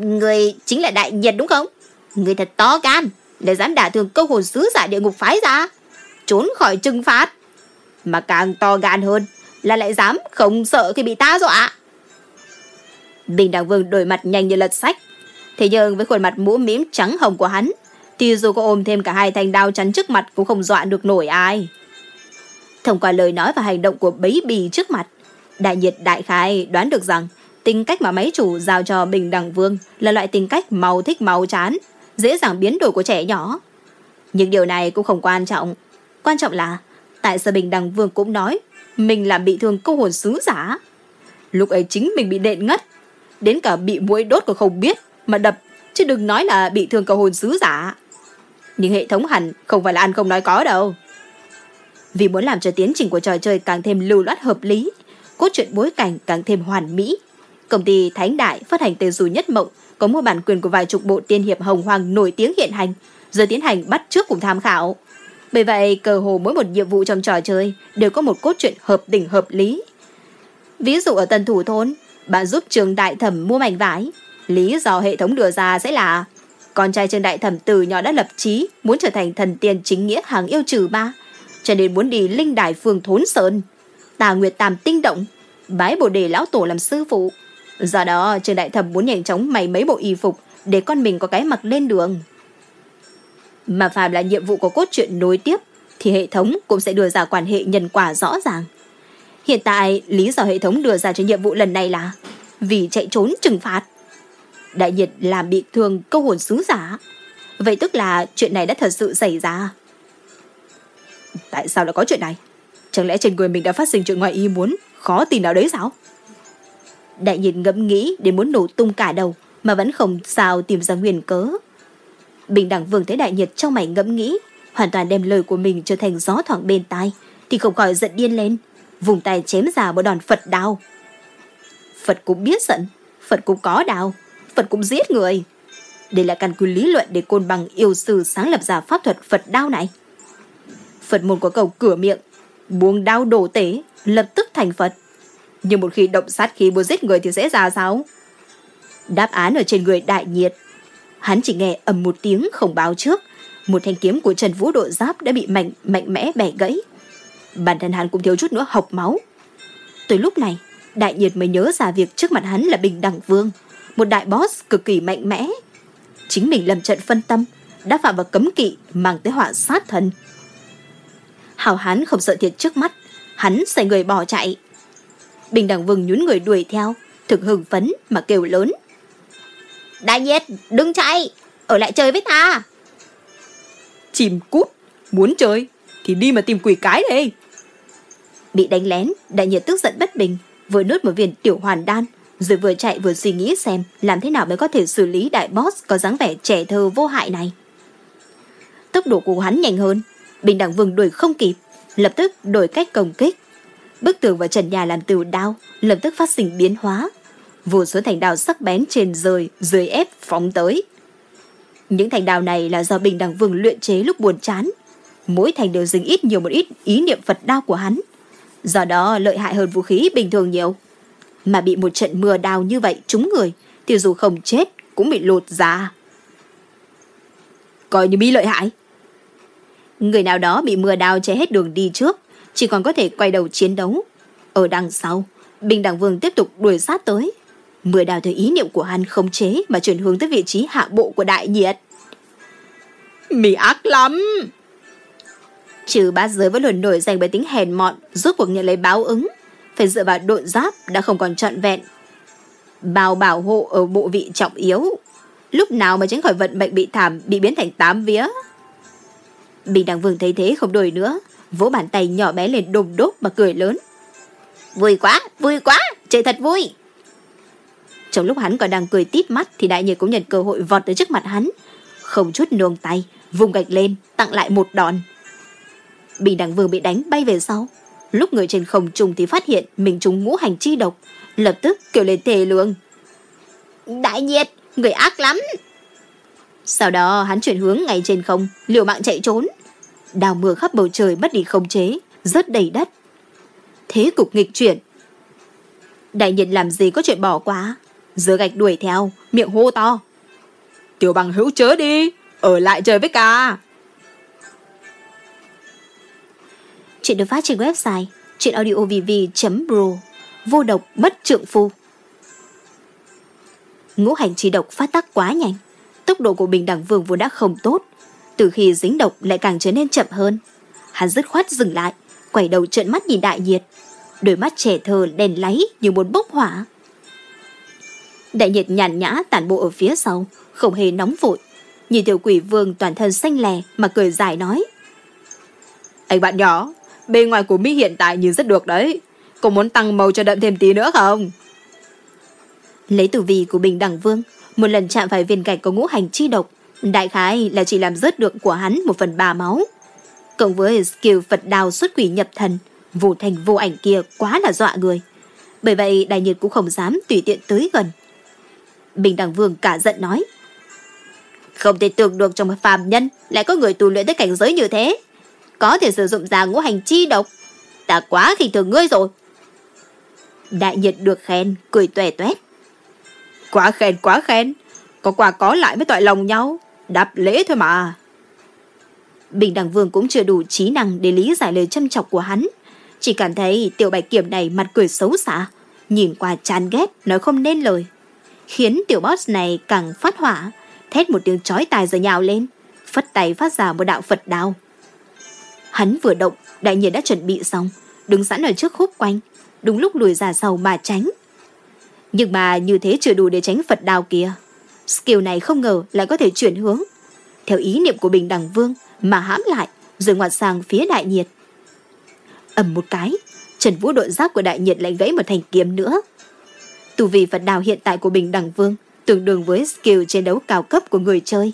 Người chính là đại nhiệt đúng không? Người thật to gan, lại dám đả thương câu hồn sứ giả địa ngục phái ra, trốn khỏi trừng phạt. Mà càng to gan hơn là lại dám không sợ khi bị ta dọa. Bình Đẳng Vương đổi mặt nhanh như lật sách. Thế nhưng với khuôn mặt mũ mím trắng hồng của hắn, thì dù có ôm thêm cả hai thanh đao chắn trước mặt cũng không dọa được nổi ai. Thông qua lời nói và hành động của bấy bì trước mặt, đại nhiệt đại khai đoán được rằng tính cách mà máy chủ giao cho Bình Đẳng Vương là loại tính cách màu thích màu chán, dễ dàng biến đổi của trẻ nhỏ. Nhưng điều này cũng không quan trọng. Quan trọng là tại sao Bình Đẳng Vương cũng nói mình làm bị thương câu hồn sứ giả. Lúc ấy chính mình bị đện ngất, đến cả bị mũi đốt còn không biết mà đập, chứ đừng nói là bị thương câu hồn sứ giả. Nhưng hệ thống hẳn không phải là ăn không nói có đâu. Vì muốn làm cho tiến trình của trò chơi càng thêm lưu loát hợp lý, cốt truyện bối cảnh càng thêm hoàn mỹ. Công ty Thánh Đại phát hành tên dù nhất mộng có mua bản quyền của vài chục bộ tiên hiệp hồng hoàng nổi tiếng hiện hành, rồi tiến hành bắt trước cùng tham khảo. Bởi vậy, cơ hồ mỗi một nhiệm vụ trong trò chơi đều có một cốt truyện hợp tình hợp lý. Ví dụ ở Tân Thủ Thôn, bạn giúp trường đại thẩm mua mảnh vải. Lý do hệ thống đưa ra sẽ là con trai trường đại thẩm từ nhỏ đã lập chí muốn trở thành thần tiên chính nghĩa hàng yêu trừ ma, cho nên muốn đi linh đài phường thốn sơn. Tà Nguyệt Tam tinh động, bái bồ đề lão tổ làm sư phụ. Do đó, trường đại thẩm muốn nhanh chóng mày mấy bộ y phục để con mình có cái mặc lên đường. Mà phàm là nhiệm vụ của cốt truyện nối tiếp, thì hệ thống cũng sẽ đưa ra quan hệ nhân quả rõ ràng. Hiện tại, lý do hệ thống đưa ra cho nhiệm vụ lần này là vì chạy trốn trừng phạt. Đại nhiệt làm bị thương câu hồn sứ giả. Vậy tức là chuyện này đã thật sự xảy ra. Tại sao lại có chuyện này? Chẳng lẽ trên người mình đã phát sinh chuyện ngoài ý muốn, khó tin nào đấy sao? Đại nhiệt ngẫm nghĩ để muốn nổ tung cả đầu, mà vẫn không sao tìm ra nguyên cớ. Bình đẳng vương thấy đại nhiệt trong mày ngẫm nghĩ, hoàn toàn đem lời của mình trở thành gió thoảng bên tai, thì không khỏi giận điên lên, vùng tay chém ra một đòn Phật đao. Phật cũng biết giận, Phật cũng có đao, Phật cũng giết người. Đây là căn cứ lý luận để côn bằng yêu sư sáng lập ra pháp thuật Phật đao này. Phật môn có cầu cửa miệng, buông đao đổ tế, lập tức thành Phật. Nhưng một khi động sát khí muốn giết người thì sẽ ra sao? Đáp án ở trên người đại nhiệt. Hắn chỉ nghe ầm một tiếng không báo trước. Một thanh kiếm của Trần Vũ Độ Giáp đã bị mạnh mạnh mẽ bẻ gãy. Bản thân hắn cũng thiếu chút nữa học máu. Tới lúc này, đại nhiệt mới nhớ ra việc trước mặt hắn là Bình Đẳng Vương, một đại boss cực kỳ mạnh mẽ. Chính mình lầm trận phân tâm, đã phạm vào cấm kỵ mang tới họa sát thân. Hào hán không sợ thiệt trước mắt, hắn xoay người bỏ chạy. Bình đẳng vương nhún người đuổi theo, thực hưng phấn mà kêu lớn. Đại nhiệt, đừng chạy, ở lại chơi với ta. Chìm cút, muốn chơi thì đi mà tìm quỷ cái đi. Bị đánh lén, đại nhiệt tức giận bất bình, vừa nuốt một viên tiểu hoàn đan, rồi vừa chạy vừa suy nghĩ xem làm thế nào mới có thể xử lý đại boss có dáng vẻ trẻ thơ vô hại này. Tốc độ của hắn nhanh hơn, Bình Đẳng Vương đuổi không kịp, lập tức đổi cách công kích. Bức tường và trần nhà làm từ đao, lập tức phát sinh biến hóa. Vô số thành đao sắc bén trên rời, dưới ép phóng tới. Những thành đao này là do Bình Đẳng Vương luyện chế lúc buồn chán. Mỗi thành đều dính ít nhiều một ít ý niệm Phật đao của hắn. Do đó lợi hại hơn vũ khí bình thường nhiều. Mà bị một trận mưa đao như vậy trúng người, thì dù không chết cũng bị lột ra. Coi như bị lợi hại. Người nào đó bị mưa đao che hết đường đi trước, chỉ còn có thể quay đầu chiến đấu. Ở đằng sau, Bình Đẳng Vương tiếp tục đuổi sát tới. Mưa đao theo ý niệm của hắn không chế mà chuyển hướng tới vị trí hạ bộ của đại nhiệt. Mì ác lắm! Trừ bát giới vẫn luôn nổi danh bởi tính hèn mọn, giúp cuộc nhận lấy báo ứng. Phải dựa vào đội giáp đã không còn trọn vẹn. Bao bảo hộ ở bộ vị trọng yếu. Lúc nào mà tránh khỏi vận mệnh bị thảm, bị biến thành tám vía. Bình Đẳng Vương thấy thế không đổi nữa, vỗ bàn tay nhỏ bé lên đùng đốt mà cười lớn. Vui quá, vui quá, chơi thật vui. Trong lúc hắn còn đang cười tít mắt thì đại nhiệt cũng nhận cơ hội vọt tới trước mặt hắn. Không chút nương tay, vùng gạch lên, tặng lại một đòn. Bình Đẳng Vương bị đánh bay về sau. Lúc người trên không trung thì phát hiện mình trúng ngũ hành chi độc, lập tức kêu lên thề lương. Đại nhiệt, người ác lắm. Sau đó hắn chuyển hướng ngay trên không, liều mạng chạy trốn. Đào mưa khắp bầu trời mất đi không chế, rớt đầy đất. Thế cục nghịch chuyển. Đại nhân làm gì có chuyện bỏ quá. Giờ gạch đuổi theo, miệng hô to. Tiểu bằng hữu chớ đi, ở lại chơi với ca. Chuyện được phát trên website chuyenaudiovv.pro Vô độc bất trượng phu Ngũ hành chi độc phát tác quá nhanh Tốc độ của Bình Đẳng Vương vốn đã không tốt từ khi dính độc lại càng trở nên chậm hơn. Hắn dứt khoát dừng lại Quay đầu trợn mắt nhìn đại nhiệt. Đôi mắt trẻ thơ đèn láy như muốn bốc hỏa. Đại nhiệt nhàn nhã tản bộ ở phía sau Không hề nóng vội. Nhìn tiểu quỷ vương toàn thân xanh lè Mà cười dài nói. Anh bạn nhỏ Bề ngoài của Mỹ hiện tại nhìn rất được đấy. Có muốn tăng màu cho đậm thêm tí nữa không? Lấy tử vi của Bình Đẳng Vương Một lần chạm phải viên gạch có ngũ hành chi độc Đại khái là chỉ làm rớt được của hắn Một phần ba máu Cộng với skill Phật đào xuất quỷ nhập thần Vô thành vô ảnh kia quá là dọa người Bởi vậy đại nhiệt cũng không dám tùy tiện tới gần Bình Đẳng Vương cả giận nói Không thể tưởng được trong một phàm nhân Lại có người tu luyện tới cảnh giới như thế có thể sử dụng ra ngũ hành chi độc. Ta quá khinh thường ngươi rồi. Đại nhiệt được khen, cười tuè tuét. Quá khen, quá khen. Có quà có lại mới tội lòng nhau. Đáp lễ thôi mà. Bình Đẳng Vương cũng chưa đủ trí năng để lý giải lời châm chọc của hắn. Chỉ cảm thấy tiểu bạch kiểm này mặt cười xấu xả, nhìn qua chán ghét, nói không nên lời. Khiến tiểu boss này càng phát hỏa, thét một tiếng chói tai rồi nhào lên, phất tay phát ra một đạo Phật đao. Hắn vừa động, đại nhiên đã chuẩn bị xong, đứng sẵn ở trước khúc quanh, đúng lúc lùi ra sau mà tránh. Nhưng mà như thế chưa đủ để tránh Phật đao kia. Skill này không ngờ lại có thể chuyển hướng. Theo ý niệm của Bình Đẳng Vương mà hãm lại, rồi ngoặt sang phía đại nhiệt. ầm một cái, Trần Vũ đội giáp của đại nhiệt lại gãy một thành kiếm nữa. Tù vì Phật đào hiện tại của Bình Đẳng Vương tương đương với skill chiến đấu cao cấp của người chơi.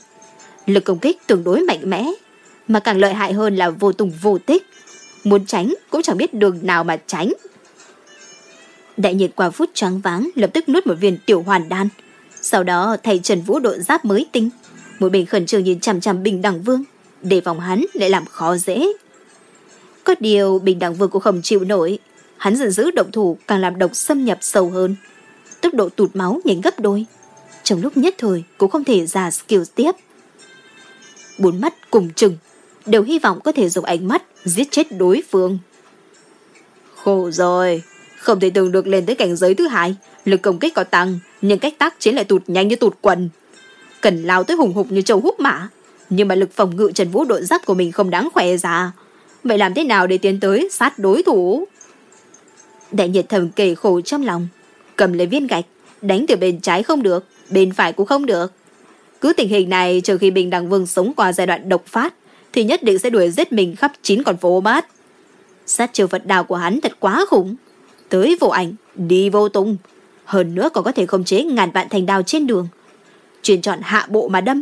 Lực công kích tương đối mạnh mẽ, mà càng lợi hại hơn là vô tùng vô tích. Muốn tránh cũng chẳng biết đường nào mà tránh. Đại nhiệt qua phút choáng váng lập tức nuốt một viên tiểu hoàn đan. Sau đó thầy Trần Vũ đội giáp mới tinh. Một bên khẩn trương nhìn chằm chằm Bình Đẳng Vương. Để vòng hắn lại làm khó dễ. Có điều Bình Đẳng Vương cũng không chịu nổi. Hắn giận dữ động thủ càng làm độc xâm nhập sâu hơn. Tốc độ tụt máu nhanh gấp đôi. Trong lúc nhất thời cũng không thể ra skill tiếp. Bốn mắt cùng chừng đều hy vọng có thể dùng ánh mắt giết chết đối phương. Khổ rồi, không thể tưởng được lên tới cảnh giới thứ hai, lực công kích có tăng, nhưng cách tác chiến lại tụt nhanh như tụt quần. Cần lao tới hùng hục như châu hút mã, nhưng mà lực phòng ngự Trần Vũ đội giáp của mình không đáng khỏe ra. Vậy làm thế nào để tiến tới sát đối thủ? Đại nhiệt thầm kề khổ trong lòng, cầm lấy viên gạch, đánh từ bên trái không được, bên phải cũng không được. Cứ tình hình này trừ khi Bình Đằng Vương sống qua giai đoạn độc phát, thì nhất định sẽ đuổi giết mình khắp chín con phố bát. Sát chiều vật đào của hắn thật quá khủng. Tới vô ảnh, đi vô tung. Hơn nữa còn có thể khống chế ngàn vạn thành đào trên đường. Chuyên chọn hạ bộ mà đâm.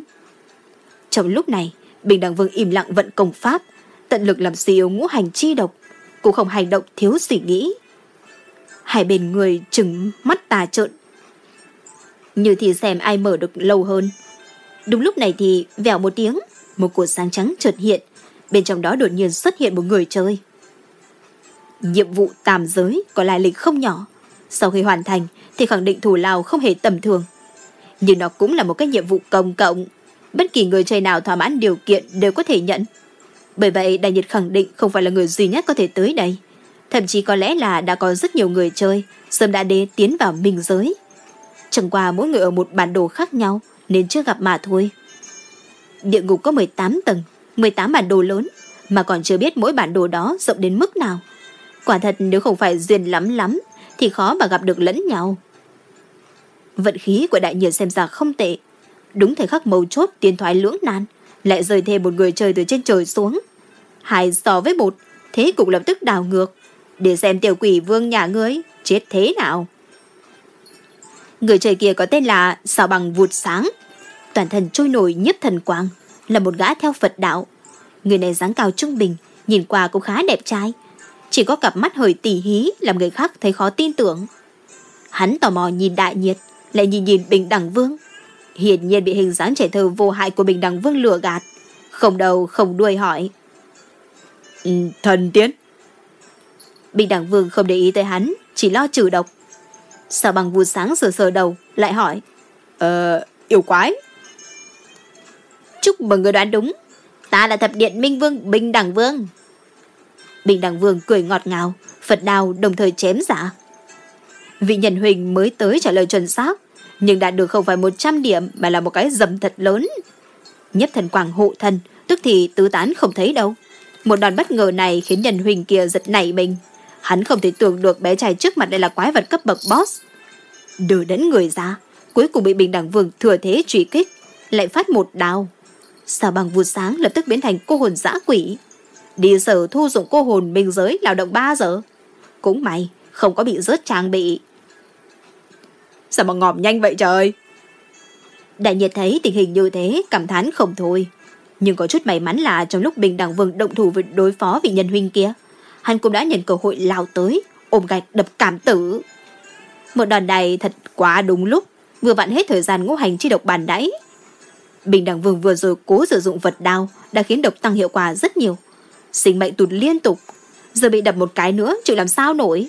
Trong lúc này, Bình Đẳng Vương im lặng vận công pháp, tận lực làm suy yếu ngũ hành chi độc, cũng không hành động thiếu suy nghĩ. Hai bên người chừng mắt tà trợn. Như thì xem ai mở được lâu hơn. Đúng lúc này thì vèo một tiếng, một cột sáng trắng chợt hiện, bên trong đó đột nhiên xuất hiện một người chơi. Nhiệm vụ tam giới có lai lịch không nhỏ. Sau khi hoàn thành thì khẳng định thủ lao không hề tầm thường. Nhưng nó cũng là một cái nhiệm vụ công cộng. Bất kỳ người chơi nào thỏa mãn điều kiện đều có thể nhận. Bởi vậy Đại Nhật khẳng định không phải là người duy nhất có thể tới đây. Thậm chí có lẽ là đã có rất nhiều người chơi sớm đã đế tiến vào minh giới. Chẳng qua mỗi người ở một bản đồ khác nhau nên chưa gặp mà thôi. Địa ngục có 18 tầng, 18 bản đồ lớn mà còn chưa biết mỗi bản đồ đó rộng đến mức nào. Quả thật nếu không phải duyên lắm lắm thì khó mà gặp được lẫn nhau. Vận khí của đại nhiệt xem ra không tệ. Đúng thời khắc mấu chốt tiền thoại lưỡng nan, lại rơi thêm một người chơi từ trên trời xuống. Hai so với một, thế cục lập tức đảo ngược. Để xem tiểu quỷ vương nhà ngươi chết thế nào. Người chơi kia có tên là Sao Bằng Vụt Sáng. Toàn thân trôi nổi nhất thần quang, là một gã theo Phật đạo. Người này dáng cao trung bình, nhìn qua cũng khá đẹp trai. Chỉ có cặp mắt hơi tỉ hí làm người khác thấy khó tin tưởng. Hắn tò mò nhìn đại nhiệt, lại nhìn nhìn Bình Đẳng Vương. Hiển nhiên bị hình dáng trẻ thơ vô hại của Bình Đẳng Vương lừa gạt. Không đầu không đuôi hỏi. Ừ, thần tiến. Bình Đẳng Vương không để ý tới hắn, chỉ lo trừ độc. Sao bằng vụt sáng sờ sờ đầu, lại hỏi. Ờ, yêu quái. Chúc mừng người đoán đúng. Ta là thập điện Minh Vương Bình Đẳng Vương. Bình Đẳng Vương cười ngọt ngào, Phật đào đồng thời chém giả. Vị nhân huỳnh mới tới trả lời chuẩn xác, nhưng đạt được không phải 100 điểm mà là một cái dầm thật lớn. Nhấp thần quảng hộ thân, tức thì tứ tán không thấy đâu. Một đòn bất ngờ này khiến nhân huỳnh kia giật nảy mình. Hắn không thể tưởng được bé trai trước mặt đây là quái vật cấp bậc boss. Đưa đến người ra, cuối cùng bị Bình Đẳng Vương thừa thế truy kích, lại phát một đao. Sao bằng vụt sáng lập tức biến thành cô hồn dã quỷ. Đi sở thu dụng cô hồn minh giới lao động 3 giờ. Cũng may, không có bị rớt trang bị. Sao mà ngọm nhanh vậy trời? Đại nhiệt thấy tình hình như thế, cảm thán không thôi. Nhưng có chút may mắn là trong lúc Bình Đẳng Vương động thủ với đối phó vị nhân huynh kia, hắn cũng đã nhận cơ hội lao tới, ôm gạch đập cảm tử. Một đòn này thật quá đúng lúc, vừa vặn hết thời gian ngũ hành chi độc bàn đáy. Bình Đẳng Vương vừa rồi cố sử dụng vật đao đã khiến độc tăng hiệu quả rất nhiều. Sinh mệnh tụt liên tục, giờ bị đập một cái nữa chịu làm sao nổi.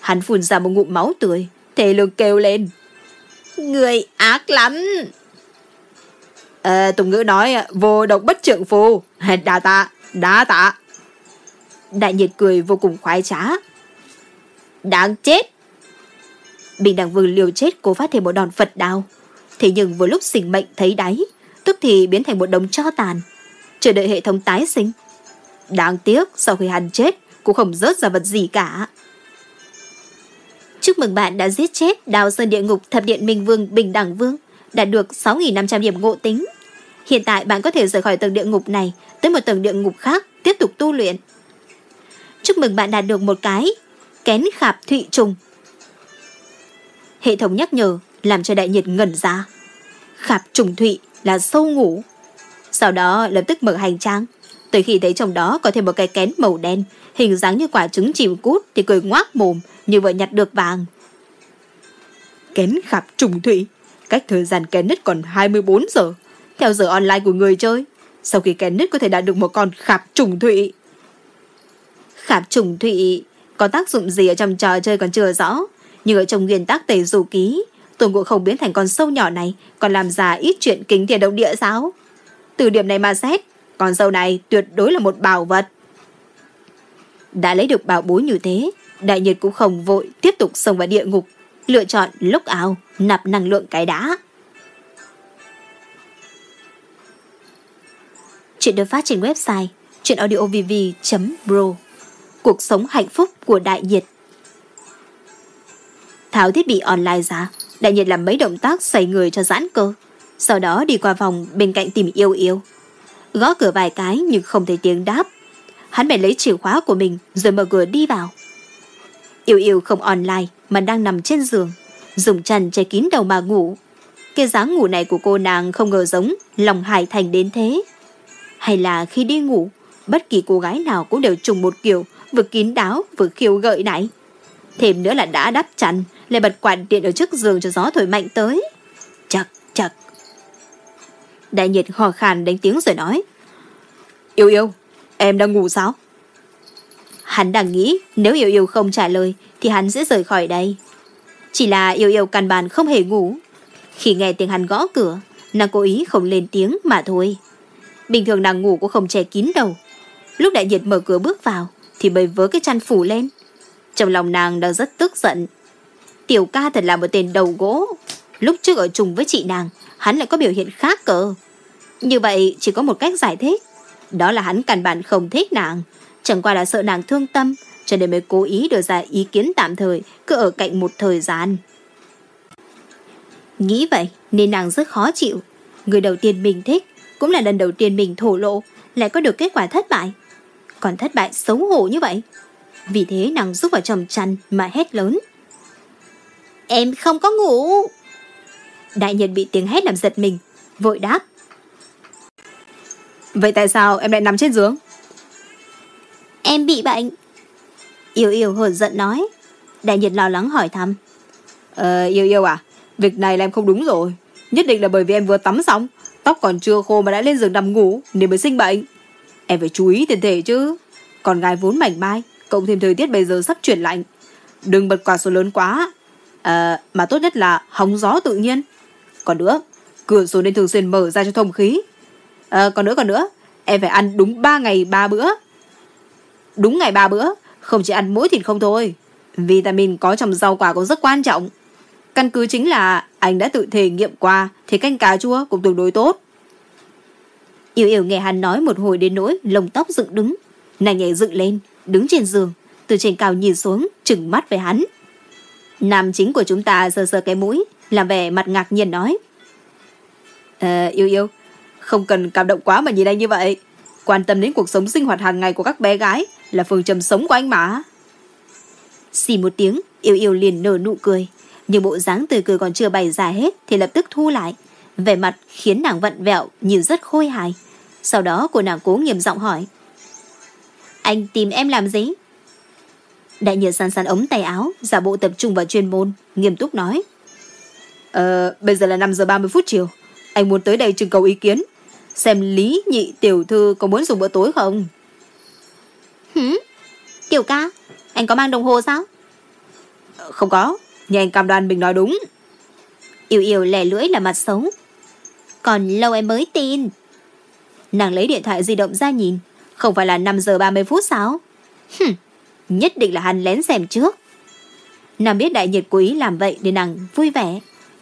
Hắn phun ra một ngụm máu tươi, thề lương kêu lên. Người ác lắm! Ờ, à, Tùng ngữ nói vô độc bất trượng phù, đá tạ, đá tạ. Đại nhiệt cười vô cùng khoái trá. Đáng chết! Bình đẳng vương liều chết cố phát thêm một đòn Phật đao. Thế nhưng vừa lúc sinh mệnh thấy đáy, tức thì biến thành một đống cho tàn. Chờ đợi hệ thống tái sinh. Đáng tiếc sau khi hắn chết cũng không rớt ra vật gì cả. Chúc mừng bạn đã giết chết đào sơn địa ngục thập điện minh vương bình đẳng vương, đạt được 6.500 điểm ngộ tính. Hiện tại bạn có thể rời khỏi tầng địa ngục này tới một tầng địa ngục khác tiếp tục tu luyện. Chúc mừng bạn đạt được một cái kén khạp thụy trùng. Hệ thống nhắc nhở làm cho đại nhiệt ngẩn ra. Khạp trùng thụy là sâu ngủ. Sau đó lập tức mở hành trang. Tới khi thấy trong đó có thêm một cái kén màu đen, hình dáng như quả trứng chìm cút thì cười ngoác mồm như vừa nhặt được vàng. Kén khạp trùng thụy, cách thời gian kén nứt còn 24 giờ, theo giờ online của người chơi. Sau khi kén nứt có thể đạt được một con khạp trùng thụy. Khạp trùng thụy có tác dụng gì ở trong trò chơi còn chưa rõ, nhưng ở trong nguyên tắc tẩy dù ký, Tôn Ngộ không biến thành con sâu nhỏ này còn làm ra ít chuyện kính thiên động địa sao? Từ điểm này mà xét, con dâu này tuyệt đối là một bảo vật. Đã lấy được bảo bối như thế, đại nhiệt cũng không vội tiếp tục xông vào địa ngục, lựa chọn lúc ảo, nạp năng lượng cái đá. Chuyện được phát trên website chuyenaudiovv.pro Cuộc sống hạnh phúc của đại nhiệt Tháo thiết bị online ra, đại nhiệt làm mấy động tác xoay người cho giãn cơ. Sau đó đi qua phòng bên cạnh tìm yêu yêu. Gõ cửa vài cái nhưng không thấy tiếng đáp. hắn bèn lấy chìa khóa của mình rồi mở cửa đi vào. Yêu yêu không online mà đang nằm trên giường, dùng chăn che kín đầu mà ngủ. Cái dáng ngủ này của cô nàng không ngờ giống lòng hải thành đến thế. Hay là khi đi ngủ, bất kỳ cô gái nào cũng đều trùng một kiểu, vừa kín đáo vừa khiêu gợi này. Thêm nữa là đã đắp chăn, lại bật quạt điện ở trước giường cho gió thổi mạnh tới. Chật, chật. Đại nhiệt hò khàn đánh tiếng rồi nói. Yêu yêu, em đang ngủ sao? Hắn đang nghĩ nếu yêu yêu không trả lời thì hắn sẽ rời khỏi đây. Chỉ là yêu yêu căn bản không hề ngủ. Khi nghe tiếng hắn gõ cửa, nàng cố ý không lên tiếng mà thôi. Bình thường nàng ngủ cũng không che kín đầu. Lúc đại nhiệt mở cửa bước vào thì bầy vớ cái chăn phủ lên. Trong lòng nàng đang rất tức giận. Tiểu ca thật là một tên đầu gỗ. Lúc trước ở chung với chị nàng, hắn lại có biểu hiện khác cơ. Như vậy chỉ có một cách giải thích. Đó là hắn căn bản không thích nàng. Chẳng qua là sợ nàng thương tâm, cho nên mới cố ý đưa ra ý kiến tạm thời, cứ ở cạnh một thời gian. Nghĩ vậy nên nàng rất khó chịu. Người đầu tiên mình thích, cũng là lần đầu tiên mình thổ lộ, lại có được kết quả thất bại. Còn thất bại xấu hổ như vậy. Vì thế nàng rút vào trong chăn mà hét lớn. Em không có ngủ. Đại nhân bị tiếng hét làm giật mình, vội đáp. Vậy tại sao em lại nằm trên giường? Em bị bệnh. Yêu yêu hờn giận nói. Đại nhiệt lo lắng hỏi thăm. Ờ, yêu yêu à, việc này là em không đúng rồi. Nhất định là bởi vì em vừa tắm xong, tóc còn chưa khô mà đã lên giường nằm ngủ nên mới sinh bệnh. Em phải chú ý tiền thể chứ. Còn ngài vốn mảnh mai, cộng thêm thời tiết bây giờ sắp chuyển lạnh. Đừng bật quạt số lớn quá. À, mà tốt nhất là hóng gió tự nhiên. Còn nữa, cửa sổ nên thường xuyên mở ra cho thông khí. À, còn nữa còn nữa, em phải ăn đúng 3 ngày 3 bữa. Đúng ngày 3 bữa, không chỉ ăn mỗi thịt không thôi. Vitamin có trong rau quả cũng rất quan trọng. Căn cứ chính là anh đã tự thể nghiệm qua thì canh cà chua cũng tương đối tốt. Yêu yêu nghe hắn nói một hồi đến nỗi lồng tóc dựng đứng. Nàng nhảy dựng lên, đứng trên giường, từ trên cao nhìn xuống, trừng mắt về hắn. Nam chính của chúng ta sờ sờ cái mũi, làm vẻ mặt ngạc nhiên nói. À, yêu yêu, không cần cảm động quá mà nhìn anh như vậy. Quan tâm đến cuộc sống sinh hoạt hàng ngày của các bé gái là phương châm sống của anh mà. Xì một tiếng, yêu yêu liền nở nụ cười. Nhưng bộ dáng tươi cười còn chưa bày ra hết thì lập tức thu lại. Vẻ mặt khiến nàng vặn vẹo, nhìn rất khôi hài. Sau đó cô nàng cố nghiêm giọng hỏi. Anh tìm em làm gì? Đại nhiệt san san ống tay áo, giả bộ tập trung vào chuyên môn, nghiêm túc nói. Ờ, bây giờ là 5 giờ 30 phút chiều. Anh muốn tới đây trưng cầu ý kiến. Xem Lý Nhị Tiểu Thư có muốn dùng bữa tối không? Hử? Tiểu ca, anh có mang đồng hồ sao? Ờ, không có, nhưng anh cam đoan mình nói đúng. Yêu yêu lẻ lưỡi là mặt xấu. Còn lâu em mới tin. Nàng lấy điện thoại di động ra nhìn. Không phải là 5 giờ 30 phút sao? Hừm, nhất định là hắn lén xem trước. Nàng biết đại nhiệt cố ý làm vậy để nàng vui vẻ,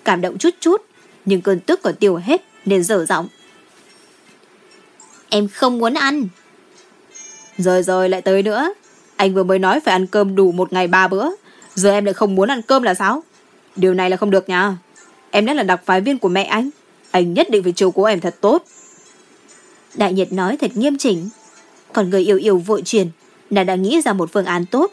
cảm động chút chút, nhưng cơn tức còn tiêu hết nên dở giọng. Em không muốn ăn. Rồi rồi lại tới nữa. Anh vừa mới nói phải ăn cơm đủ một ngày ba bữa. Giờ em lại không muốn ăn cơm là sao? Điều này là không được nha. Em đã là đặc phái viên của mẹ anh. Anh nhất định phải chiều cố em thật tốt. Đại nhiệt nói thật nghiêm chỉnh. Còn người yêu yêu vội truyền, nàng đã nghĩ ra một phương án tốt.